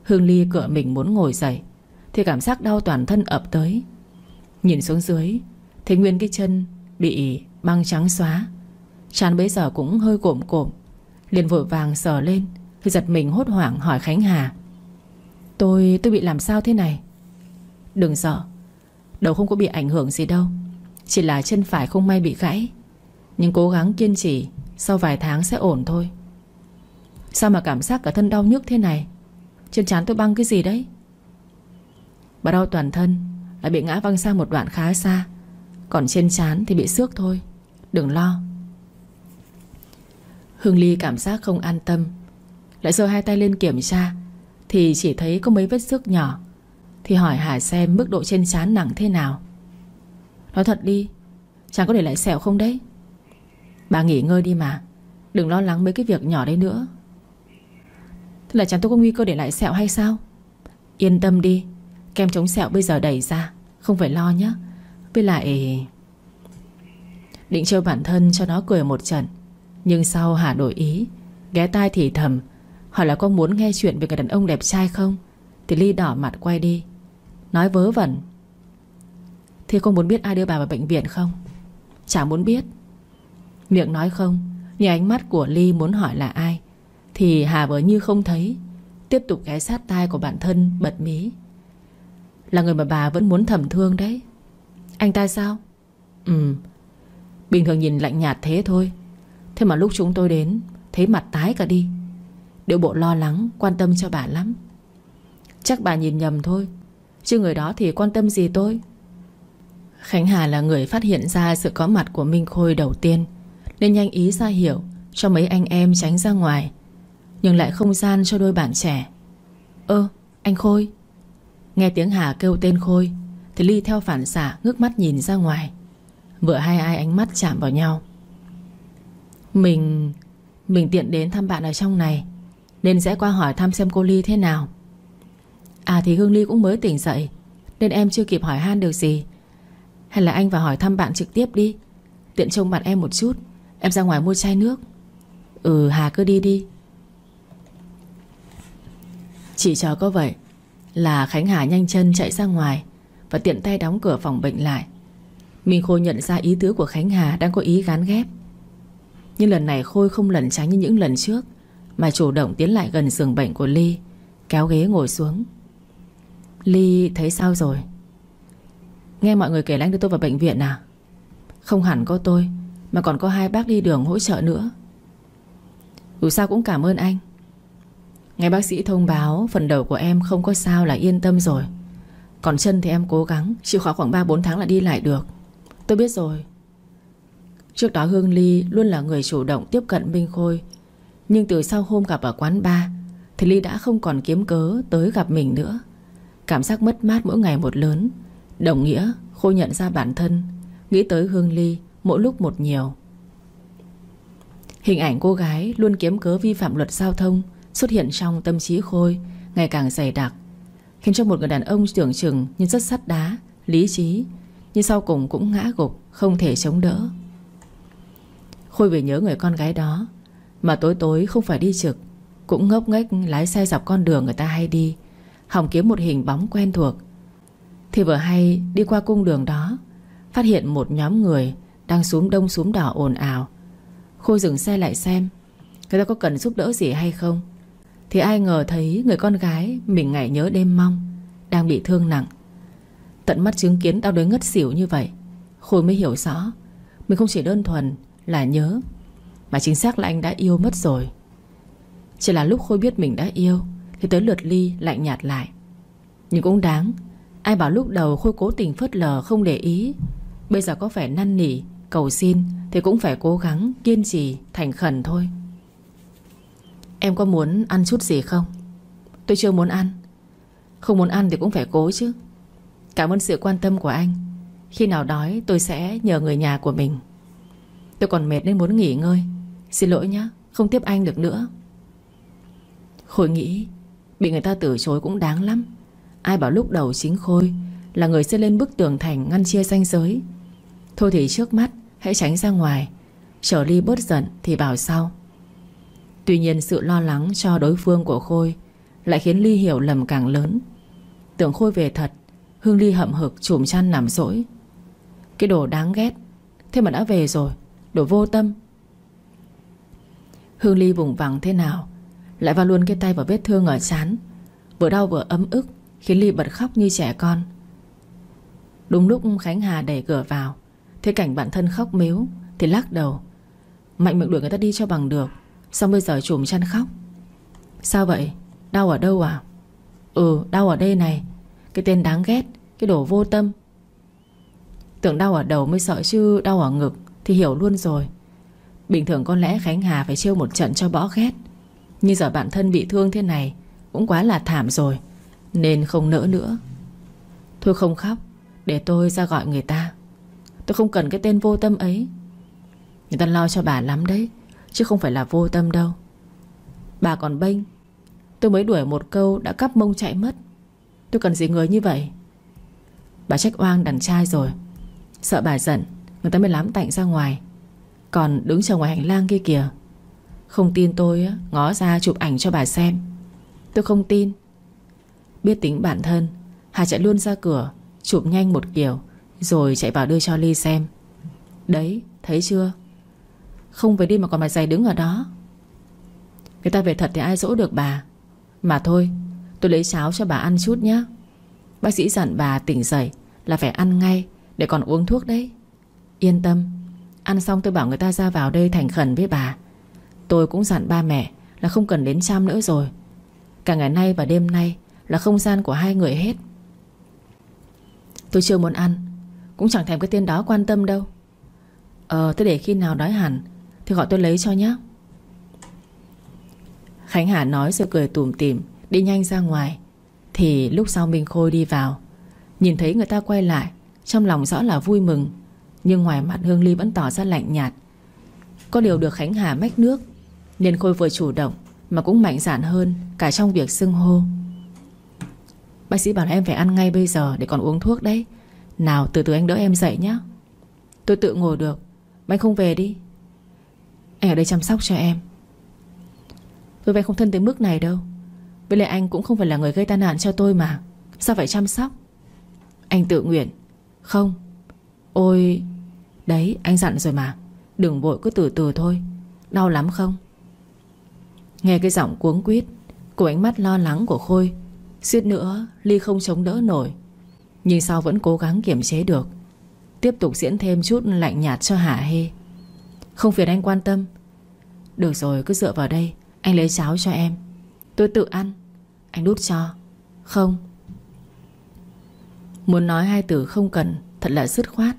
Hương Ly cựa mình muốn ngồi dậy Thì cảm giác đau toàn thân ập tới. Nhìn xuống dưới Thấy nguyên cái chân bị băng trắng xóa. Chán bấy giờ cũng hơi cộm cộm liền vội vàng sờ lên Thì giật mình hốt hoảng hỏi Khánh Hà. Tôi, tôi bị làm sao thế này? Đừng sợ Đầu không có bị ảnh hưởng gì đâu Chỉ là chân phải không may bị gãy. Nhưng cố gắng kiên trì Sau vài tháng sẽ ổn thôi. Sao mà cảm giác cả thân đau nhức thế này? Trên trán tôi băng cái gì đấy? Bà đau toàn thân, Lại bị ngã văng sang một đoạn khá xa. Còn trên trán thì bị xước thôi. Đừng lo. Hương Ly cảm giác không an tâm. Lại giơ hai tay lên kiểm tra, Thì chỉ thấy có mấy vết xước nhỏ. Thì hỏi Hà xem mức độ trên trán nặng thế nào. Nói thật đi, chàng có để lại sẹo không đấy? Bà nghỉ ngơi đi mà, Đừng lo lắng mấy cái việc nhỏ đấy nữa. Thế là chẳng tôi có nguy cơ để lại sẹo hay sao? Yên tâm đi, Kem chống sẹo bây giờ đẩy ra, Không phải lo nhé Với lại, Định trêu bản thân cho nó cười một trận, Nhưng sau Hà đổi ý, Ghé tai thì thầm, Hỏi là có muốn nghe chuyện về người đàn ông đẹp trai không? Thì Ly đỏ mặt quay đi, Nói vớ vẩn. Thì không muốn biết ai đưa bà vào bệnh viện không? Chả muốn biết. Miệng nói không, Nhưng ánh mắt của Ly muốn hỏi là ai? Thì Hà vờ như không thấy, Tiếp tục ghé sát tai của bản thân, bật mí. Là người mà bà vẫn muốn thầm thương đấy. Anh ta sao? Ừ Bình thường nhìn lạnh nhạt thế thôi. Thế mà lúc chúng tôi đến, Thấy mặt tái cả đi. Điệu bộ lo lắng, quan tâm cho bà lắm. Chắc bà nhìn nhầm thôi, Chứ người đó thì quan tâm gì tôi? Khánh Hà là người phát hiện ra Sự có mặt của Minh Khôi đầu tiên, Nên nhanh ý ra hiểu Cho mấy anh em tránh ra ngoài. Nhưng lại không gian cho đôi bạn trẻ. Ơ, anh Khôi. Nghe tiếng Hà kêu tên Khôi, Thì Ly theo phản xạ ngước mắt nhìn ra ngoài. Vừa hai ai ánh mắt chạm vào nhau. Mình Mình tiện đến thăm bạn ở trong này, Nên sẽ qua hỏi thăm xem cô Ly thế nào. À thì Hương Ly cũng mới tỉnh dậy, Nên em chưa kịp hỏi han được gì. Hay là anh vào hỏi thăm bạn trực tiếp đi. Tiện trông bạn em một chút, Em ra ngoài mua chai nước. Ừ Hà cứ đi đi. Chỉ chờ có vậy Là Khánh Hà nhanh chân chạy ra ngoài Và tiện tay đóng cửa phòng bệnh lại. Minh Khôi nhận ra ý tứ của Khánh Hà Đang có ý gán ghép. Nhưng lần này Khôi không lẩn tránh như những lần trước, Mà chủ động tiến lại gần giường bệnh của Ly, Kéo ghế ngồi xuống. Ly thấy sao rồi? Nghe mọi người kể là anh đưa tôi vào bệnh viện à? Không hẳn có tôi, Mà còn có hai bác đi đường hỗ trợ nữa. Dù sao cũng cảm ơn anh. Nghe bác sĩ thông báo, Phần đầu của em không có sao là yên tâm rồi. Còn chân thì em cố gắng Chịu khó khoảng 3-4 tháng là đi lại được. Tôi biết rồi. Trước đó Hương Ly luôn là người chủ động tiếp cận Minh Khôi. Nhưng từ sau hôm gặp ở quán bar Thì Ly đã không còn kiếm cớ tới gặp mình nữa. Cảm giác mất mát mỗi ngày một lớn. Đồng nghĩa, Khôi nhận ra bản thân. Nghĩ tới Hương Ly, mỗi lúc một nhiều. Hình ảnh cô gái luôn kiếm cớ vi phạm luật giao thông. Xuất hiện trong tâm trí Khôi Ngày càng dày đặc Khiến cho một người đàn ông tưởng chừng Nhưng rất sắt đá, lý trí Nhưng sau cùng cũng ngã gục Không thể chống đỡ. Khôi về nhớ người con gái đó Mà tối tối không phải đi trực Cũng ngốc nghếch lái xe dọc con đường người ta hay đi Hòng kiếm một hình bóng quen thuộc. Thì vừa hay đi qua cung đường đó Phát hiện một nhóm người Đang xuống đông xuống đỏ ồn ào. Khôi dừng xe lại xem Người ta có cần giúp đỡ gì hay không? Thì ai ngờ thấy người con gái Mình ngày nhớ đêm mong, Đang bị thương nặng. Tận mắt chứng kiến đau đớn ngất xỉu như vậy, Khôi mới hiểu rõ, Mình không chỉ đơn thuần là nhớ, Mà chính xác là anh đã yêu mất rồi. Chỉ là lúc Khôi biết mình đã yêu, Thì tới lượt ly lạnh nhạt lại. Nhưng cũng đáng, Ai bảo lúc đầu Khôi cố tình phớt lờ không để ý, Bây giờ có phải năn nỉ, Cầu xin Thì cũng phải cố gắng kiên trì, Thành khẩn thôi. Em có muốn ăn chút gì không? Tôi chưa muốn ăn. Không muốn ăn thì cũng phải cố chứ. Cảm ơn sự quan tâm của anh. Khi nào đói, tôi sẽ nhờ người nhà của mình. Tôi còn mệt nên muốn nghỉ ngơi. Xin lỗi nhé Không tiếp anh được nữa. Khôi nghĩ, Bị người ta từ chối cũng đáng lắm. Ai bảo lúc đầu chính Khôi Là người sẽ lên bức tường thành ngăn chia ranh giới. Thôi thì trước mắt, Hãy tránh ra ngoài. Trở ly bớt giận thì vào sau. Tuy nhiên sự lo lắng cho đối phương của Khôi Lại khiến Ly hiểu lầm càng lớn. Tưởng Khôi về thật, Hương Ly hậm hực chùm chăn nằm rỗi Cái đồ đáng ghét, Thế mà đã về rồi, Đồ vô tâm. Hương Ly vùng vằng thế nào, Lại vào luôn cái tay vào vết thương ở chán. Vừa đau vừa ấm ức, Khiến Ly bật khóc như trẻ con. Đúng lúc Khánh Hà đẩy cửa vào, Thấy cảnh bản thân khóc mếu, Thì lắc đầu. Mạnh miệng đuổi người ta đi cho bằng được. Xong bây giờ chùm chăn khóc? Sao vậy? Đau ở đâu à? Ừ đau ở đây này. Cái tên đáng ghét, Cái đồ vô tâm. Tưởng đau ở đầu mới sợ chứ, đau ở ngực Thì hiểu luôn rồi. Bình thường có lẽ Khánh Hà phải trêu một trận cho bỏ ghét. Nhưng giờ bản thân bị thương thế này, Cũng quá là thảm rồi, Nên không nỡ nữa. Thôi không khóc, Để tôi ra gọi người ta. Tôi không cần cái tên vô tâm ấy. Người ta lo cho bà lắm đấy. Chứ không phải là vô tâm đâu. Bà còn bênh, Tôi mới đuổi một câu đã cắp mông chạy mất. Tôi cần gì người như vậy? Bà trách oan đàn trai rồi. Sợ bà giận, Người ta mới lám tạnh ra ngoài. Còn đứng chờ ngoài hành lang kia kìa. Không tin tôi ngó ra chụp ảnh cho bà xem. Tôi không tin. Biết tính bản thân, Hà chạy luôn ra cửa, Chụp nhanh một kiểu, Rồi chạy vào đưa cho Ly xem. Đấy, thấy chưa? Không về đi mà còn mặt dày đứng ở đó. Người ta về thật thì ai dỗ được bà? Mà thôi, Tôi lấy cháo cho bà ăn chút nhé Bác sĩ dặn bà tỉnh dậy Là phải ăn ngay Để còn uống thuốc đấy. Yên tâm, Ăn xong tôi bảo người ta ra vào đây thành khẩn với bà. Tôi cũng dặn ba mẹ Là không cần đến chăm nữa rồi. Cả ngày nay và đêm nay Là không gian của hai người hết. Tôi chưa muốn ăn, Cũng chẳng thèm cái tên đó quan tâm đâu. Ờ thế để khi nào đói hẳn thì gọi tôi lấy cho nhé Khánh Hà nói rồi cười tủm tỉm, Đi nhanh ra ngoài. Thì lúc sau Minh Khôi đi vào, Nhìn thấy người ta quay lại, Trong lòng rõ là vui mừng. Nhưng ngoài mặt Hương Ly vẫn tỏ ra lạnh nhạt. Có điều được Khánh Hà mách nước, Nên Khôi vừa chủ động Mà cũng mạnh dạn hơn Cả trong việc xưng hô. Bác sĩ bảo là em phải ăn ngay bây giờ Để còn uống thuốc đấy. Nào, từ từ anh đỡ em dậy nhé Tôi tự ngồi được, Mà anh không về đi. Anh ở đây chăm sóc cho em. Tôi vậy không thân tới mức này đâu. Với lại anh cũng không phải là người gây tai nạn cho tôi mà. Sao phải chăm sóc? Anh tự nguyện. Không. Ôi, Đấy, anh dặn rồi mà. Đừng vội, cứ từ từ thôi. Đau lắm không? Nghe cái giọng cuống quýt Của ánh mắt lo lắng của Khôi. Suýt nữa, Ly không chống đỡ nổi. Nhưng sau vẫn cố gắng kiểm chế được. Tiếp tục diễn thêm chút lạnh nhạt cho Hạ Hê. Không phiền anh quan tâm. Được rồi, cứ dựa vào đây. Anh lấy cháo cho em. Tôi tự ăn. Anh đút cho. Không. Muốn nói hai từ không cần, Thật là dứt khoát.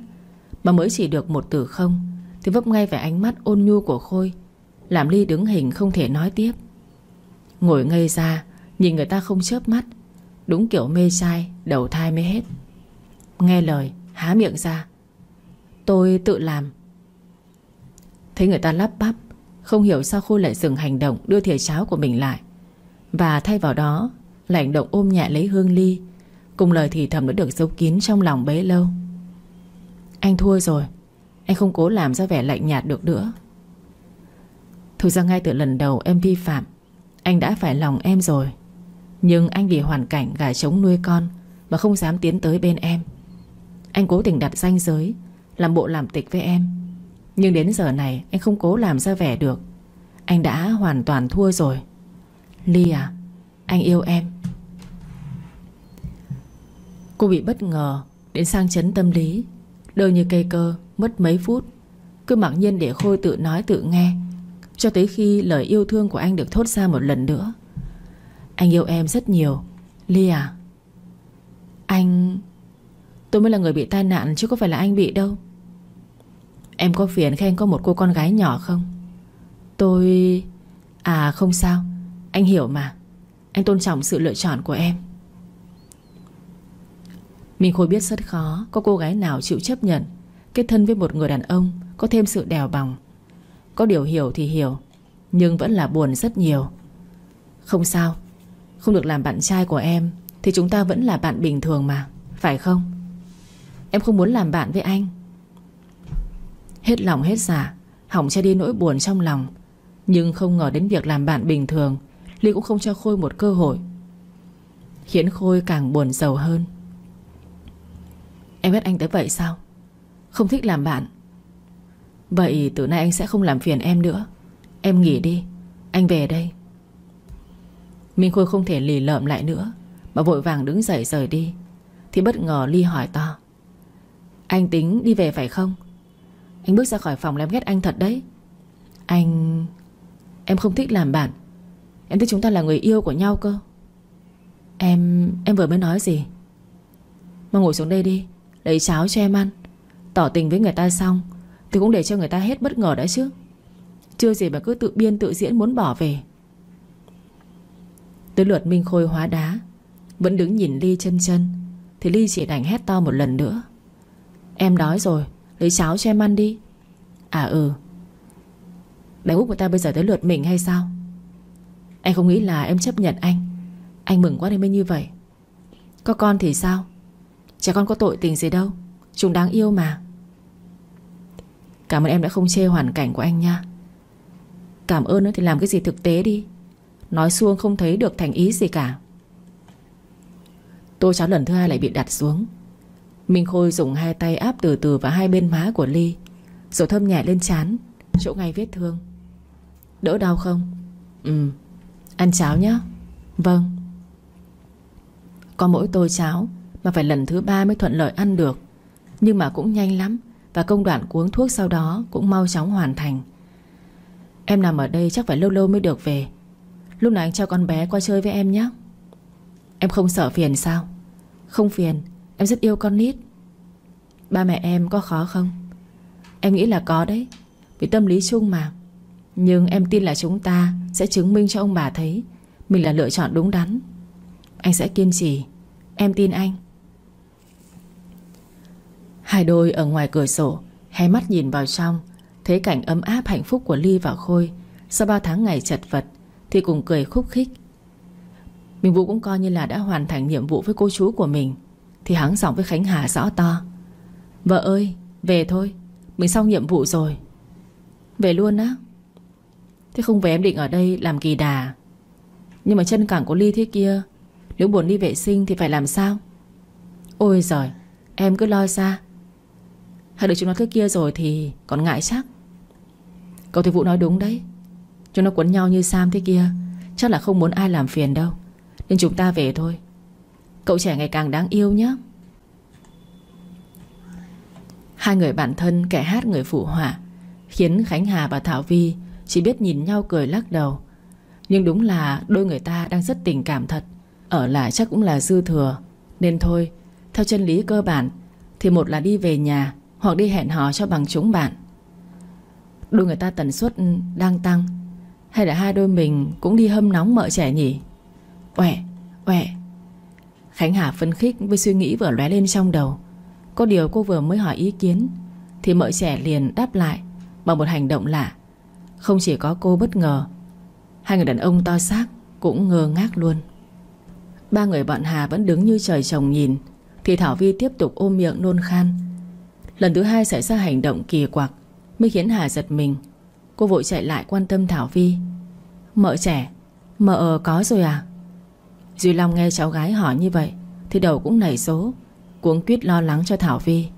Mà mới chỉ được một từ không, Thì vấp ngay về ánh mắt ôn nhu của Khôi. Làm Ly đứng hình không thể nói tiếp. Ngồi ngây ra, Nhìn người ta không chớp mắt. Đúng kiểu mê trai, Đầu thai mới hết. Nghe lời, há miệng ra. Tôi tự làm. Thấy người ta lắp bắp, Không hiểu sao Khôi lại dừng hành động Đưa thìa cháo của mình lại. Và thay vào đó là hành động ôm nhẹ lấy Hương Ly. Cùng lời thì thầm đã được giấu kín trong lòng bấy lâu. Anh thua rồi, Anh không cố làm ra vẻ lạnh nhạt được nữa. Thực ra ngay từ lần đầu em vi phạm, Anh đã phải lòng em rồi. Nhưng anh vì hoàn cảnh gà trống nuôi con Mà không dám tiến tới bên em. Anh cố tình đặt ranh giới, Làm bộ làm tịch với em. Nhưng đến giờ này, anh không cố làm ra vẻ được. Anh đã hoàn toàn thua rồi. Ly à Anh yêu em. Cô bị bất ngờ, Đến sang chấn tâm lý. Đơ như cây cơ, Mất mấy phút. Cứ mặc nhiên để Khôi tự nói tự nghe, Cho tới khi lời yêu thương của anh được thốt ra một lần nữa. Anh yêu em rất nhiều. Ly à Anh, Tôi mới là người bị tai nạn chứ có phải là anh bị đâu. Em có phiền khen có một cô con gái nhỏ không? Tôi À không sao. Anh hiểu mà. Anh tôn trọng sự lựa chọn của em. Minh Khôi biết rất khó Có cô gái nào chịu chấp nhận Kết thân với một người đàn ông Có thêm sự đèo bòng Có điều hiểu thì hiểu, Nhưng vẫn là buồn rất nhiều. Không sao. Không được làm bạn trai của em, Thì chúng ta vẫn là bạn bình thường mà, Phải không? Em không muốn làm bạn với anh. Hết lòng hết giả dạ, Hỏng che đi nỗi buồn trong lòng. Nhưng không ngờ đến việc làm bạn bình thường Ly cũng không cho Khôi một cơ hội Khiến Khôi càng buồn giàu hơn. Em biết anh tới vậy sao? Không thích làm bạn. Vậy từ nay anh sẽ không làm phiền em nữa. Em nghỉ đi Anh về đây. Minh Khôi không thể lì lợm lại nữa Mà vội vàng đứng dậy rời đi. Thì bất ngờ Ly hỏi to Anh tính đi về phải không? Anh bước ra khỏi phòng làm ghét anh thật đấy. Anh... Em không thích làm bạn. Em thích chúng ta là người yêu của nhau cơ. Em... Em vừa mới nói gì? Mà ngồi xuống đây đi, Lấy cháo cho em ăn. Tỏ tình với người ta xong, Thì cũng để cho người ta hết bất ngờ đã chứ. Chưa gì mà cứ tự biên tự diễn muốn bỏ về. Tới lượt Minh Khôi hóa đá, Vẫn đứng nhìn Ly chân chân, Thì Ly chỉ đành hét to một lần nữa. Em đói rồi Lấy cháo cho em ăn đi. À ừ. Đánh úp của ta bây giờ tới lượt mình hay sao? Anh không nghĩ là em chấp nhận anh. Anh mừng quá nên mới như vậy. Có con thì sao? Trẻ con có tội tình gì đâu. Chúng đáng yêu mà. Cảm ơn em đã không chê hoàn cảnh của anh nha. Cảm ơn thì làm cái gì thực tế đi. Nói xuông không thấy được thành ý gì cả. Tô cháo lần thứ hai lại bị đặt xuống. Minh Khôi dùng hai tay áp từ từ vào hai bên má của Ly. Rồi thơm nhẹ lên chán Chỗ ngay vết thương. Đỡ đau không? Ừ. Ăn cháo nhé Vâng. Có mỗi tô cháo Mà phải lần thứ ba mới thuận lợi ăn được. Nhưng mà cũng nhanh lắm Và công đoạn cuống thuốc sau đó Cũng mau chóng hoàn thành. Em nằm ở đây chắc phải lâu lâu mới được về. Lúc nào anh cho con bé qua chơi với em nhé Em không sợ phiền sao? Không phiền. Em rất yêu con nít. Ba mẹ em có khó không? Em nghĩ là có đấy, Vì tâm lý chung mà. Nhưng em tin là chúng ta Sẽ chứng minh cho ông bà thấy Mình là lựa chọn đúng đắn. Anh sẽ kiên trì. Em tin anh. Hai đôi ở ngoài cửa sổ Hé mắt nhìn vào trong, Thấy cảnh ấm áp hạnh phúc của Ly và Khôi. Sau bao tháng ngày chật vật, Thì cùng cười khúc khích. Mình Vũ cũng coi như là đã hoàn thành nhiệm vụ với cô chú của mình. Thì hắng giọng với Khánh Hà rõ to. Vợ ơi, Về thôi, Mình xong nhiệm vụ rồi. Về luôn á. Thế không về em định ở đây làm kỳ đà. Nhưng mà chân cẳng của Ly thế kia, Nếu buồn đi vệ sinh thì phải làm sao? Ôi giời, Em cứ lo xa Hay được chúng nó thứ kia rồi thì còn ngại chắc. Cậu thì Vũ nói đúng đấy. Chúng nó quấn nhau như Sam thế kia, Chắc là không muốn ai làm phiền đâu. Nên chúng ta về thôi. Cậu trẻ ngày càng đáng yêu nhé. Hai người bạn thân kẻ hát người phụ họa Khiến Khánh Hà và Thảo Vi Chỉ biết nhìn nhau cười lắc đầu. Nhưng đúng là đôi người ta đang rất tình cảm thật Ở lại chắc cũng là dư thừa. Nên thôi Theo chân lý cơ bản Thì một là đi về nhà Hoặc đi hẹn hò cho bằng chúng bạn. Đôi người ta tần suất đang tăng Hay là hai đôi mình cũng đi hâm nóng mợ trẻ nhỉ? Uẹ, uẹ Khánh Hà phân khích với suy nghĩ vừa lóe lên trong đầu. Có điều cô vừa mới hỏi ý kiến, Thì mợ trẻ liền đáp lại Bằng một hành động lạ. Không chỉ có cô bất ngờ, Hai người đàn ông to xác Cũng ngơ ngác luôn. Ba người bọn Hà vẫn đứng như trời trồng nhìn, Thì Thảo Vi tiếp tục ôm miệng nôn khan. Lần thứ hai xảy ra hành động kỳ quặc Mới khiến Hà giật mình. Cô vội chạy lại quan tâm Thảo Vi. Mợ trẻ, Mợ có rồi à? Duy Long nghe cháu gái hỏi như vậy Thì đầu cũng nảy số Cuống quýt lo lắng cho Thảo Vi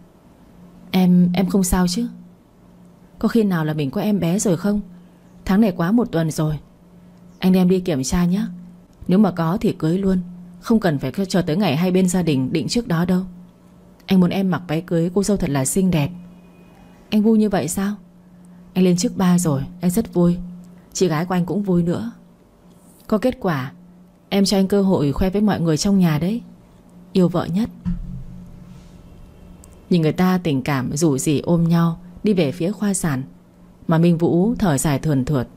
Em, em không sao chứ? Có khi nào là mình có em bé rồi không? Tháng này quá một tuần rồi. Anh đem đi kiểm tra nhé. Nếu mà có thì cưới luôn. Không cần phải chờ tới ngày hai bên gia đình định trước đó đâu. Anh muốn em mặc váy cưới cô dâu thật là xinh đẹp. Anh vui như vậy sao? Anh lên trước ba rồi Anh rất vui. Chị gái của anh cũng vui nữa. Có kết quả Em cho anh cơ hội khoe với mọi người trong nhà đấy. Yêu vợ nhất. Nhìn người ta tình cảm rủ rỉ ôm nhau, Đi về phía khoa sản, Mà Minh Vũ thở dài thườn thượt.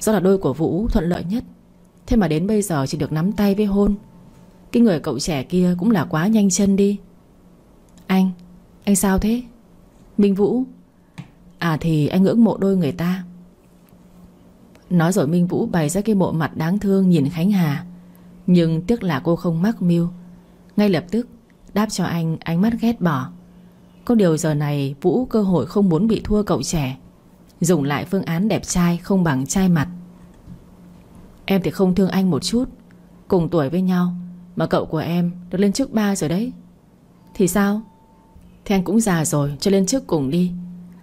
Do là đôi của Vũ thuận lợi nhất, Thế mà đến bây giờ chỉ được nắm tay với hôn. Cái người cậu trẻ kia cũng là quá nhanh chân đi. Anh Anh sao thế? Minh Vũ À thì anh ngưỡng mộ đôi người ta. Nói rồi Minh Vũ bày ra cái bộ mặt đáng thương nhìn Khánh Hà. Nhưng tiếc là cô không mắc mưu. Ngay lập tức, Đáp cho anh ánh mắt ghét bỏ. Có điều giờ này Vũ cơ hội không muốn bị thua cậu trẻ. Dùng lại phương án đẹp trai không bằng trai mặt. Em thì không thương anh một chút. Cùng tuổi với nhau, Mà cậu của em được lên trước ba rồi đấy. Thì sao? Thì anh cũng già rồi, cho lên trước cùng đi.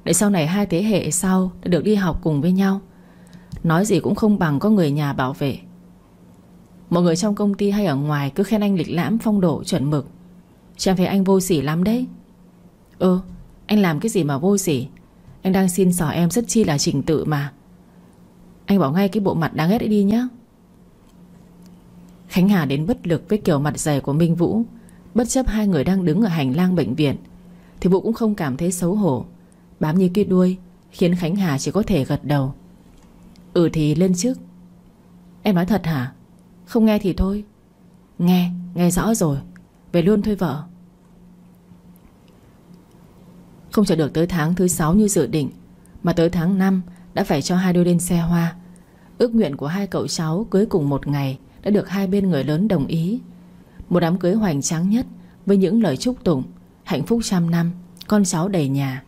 Để sau này hai thế hệ sau Được đi học cùng với nhau. Nói gì cũng không bằng có người nhà bảo vệ. Mọi người trong công ty hay ở ngoài Cứ khen anh lịch lãm, phong độ, chuẩn mực. Chẳng phải thấy anh vô sỉ lắm đấy. Ừ Anh làm cái gì mà vô sỉ? Anh đang xin xỏ em rất chi là trình tự mà. Anh bỏ ngay cái bộ mặt đáng ghét ấy đi nhé Khánh Hà đến bất lực với kiểu mặt dày của Minh Vũ. Bất chấp hai người đang đứng ở hành lang bệnh viện, Thì Vũ cũng không cảm thấy xấu hổ. Bám như cái đuôi, Khiến Khánh Hà chỉ có thể gật đầu. Ừ thì lên trước. Em nói thật hả? Không nghe thì thôi. Nghe, nghe rõ rồi. Về luôn thôi vợ. Không chờ được tới tháng thứ 6 như dự định Mà tới tháng 5 Đã phải cho hai đôi lên xe hoa. Ước nguyện của hai cậu cháu cưới cùng một ngày Đã được hai bên người lớn đồng ý. Một đám cưới hoành tráng nhất Với những lời chúc tụng Hạnh phúc trăm năm Con cháu đầy nhà.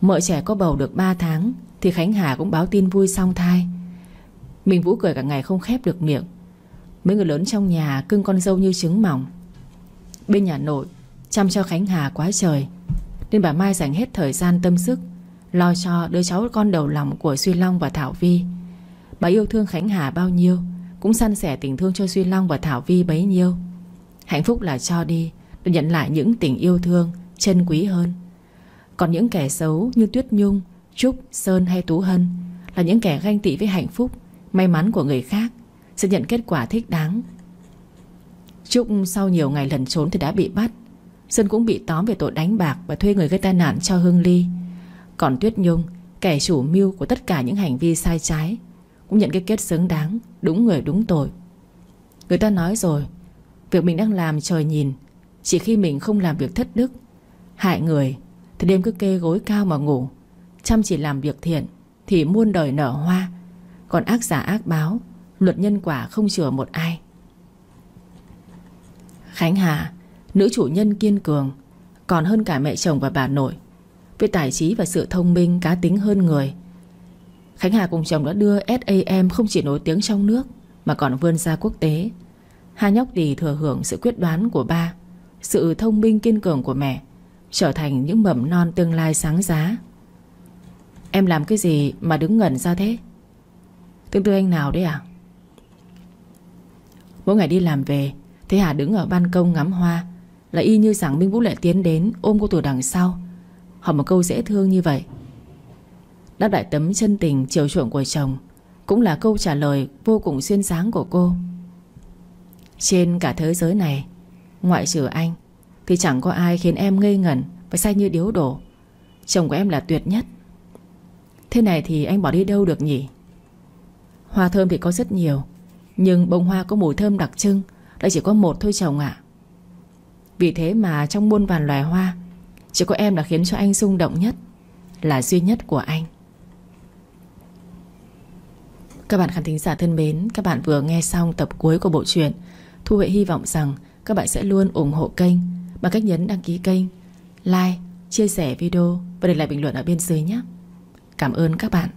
Mợ trẻ có bầu được 3 tháng thì Khánh Hà cũng báo tin vui song thai. Mình Vũ cười cả ngày không khép được miệng. Mấy người lớn trong nhà cưng con dâu như trứng mỏng. Bên nhà nội, Chăm cho Khánh Hà quá trời, Nên bà Mai dành hết thời gian tâm sức, Lo cho đứa cháu con đầu lòng của Duy Long và Thảo Vi. Bà yêu thương Khánh Hà bao nhiêu, Cũng săn sẻ tình thương cho Duy Long và Thảo Vi bấy nhiêu. Hạnh phúc là cho đi Để nhận lại những tình yêu thương, Chân quý hơn. Còn những kẻ xấu như Tuyết Nhung Trúc, Sơn hay Tú Hân Là những kẻ ganh tị với hạnh phúc May mắn của người khác Sẽ nhận kết quả thích đáng. Trúc sau nhiều ngày lần trốn thì đã bị bắt. Sơn cũng bị tóm về tội đánh bạc Và thuê người gây tai nạn cho Hương Ly. Còn Tuyết Nhung Kẻ chủ mưu của tất cả những hành vi sai trái Cũng nhận cái kết xứng đáng Đúng người đúng tội. Người ta nói rồi Việc mình đang làm trời nhìn Chỉ khi mình không làm việc thất đức Hại người Thì đêm cứ kê gối cao mà ngủ. Chăm chỉ làm việc thiện Thì muôn đời nở hoa. Còn ác giả ác báo, Luật nhân quả không chừa một ai. Khánh Hà, Nữ chủ nhân kiên cường, Còn hơn cả mẹ chồng và bà nội. Với tài trí và sự thông minh, cá tính hơn người. Khánh Hà cùng chồng đã đưa SAM không chỉ nổi tiếng trong nước, Mà còn vươn ra quốc tế. Hai nhóc đi thừa hưởng sự quyết đoán của ba, Sự thông minh kiên cường của mẹ, Trở thành những mầm non tương lai sáng giá. Em làm cái gì mà đứng ngẩn ra thế? Tương tư anh nào đấy à? Mỗi ngày đi làm về Thế Hà đứng ở ban công ngắm hoa, Là y như rằng Minh Vũ lại tiến đến Ôm cô từ đằng sau. Hỏi một câu dễ thương như vậy. Đáp lại tấm chân tình chiều chuộng của chồng, Cũng là câu trả lời vô cùng xuyên sáng của cô. Trên cả thế giới này, Ngoại trừ anh, Thì chẳng có ai khiến em ngây ngẩn Và say như điếu đổ. Chồng của em là tuyệt nhất. Thế này thì anh bỏ đi đâu được nhỉ? Hoa thơm thì có rất nhiều Nhưng bông hoa có mùi thơm đặc trưng Lại chỉ có một thôi chồng ạ. Vì thế mà trong muôn vàn loài hoa Chỉ có em là khiến cho anh rung động nhất Là duy nhất của anh. Các bạn khán thính giả thân mến Các bạn vừa nghe xong tập cuối của bộ truyện Thu Huệ hy vọng rằng Các bạn sẽ luôn ủng hộ kênh Bằng cách nhấn đăng ký kênh Like, chia sẻ video Và để lại bình luận ở bên dưới nhé. Cảm ơn các bạn.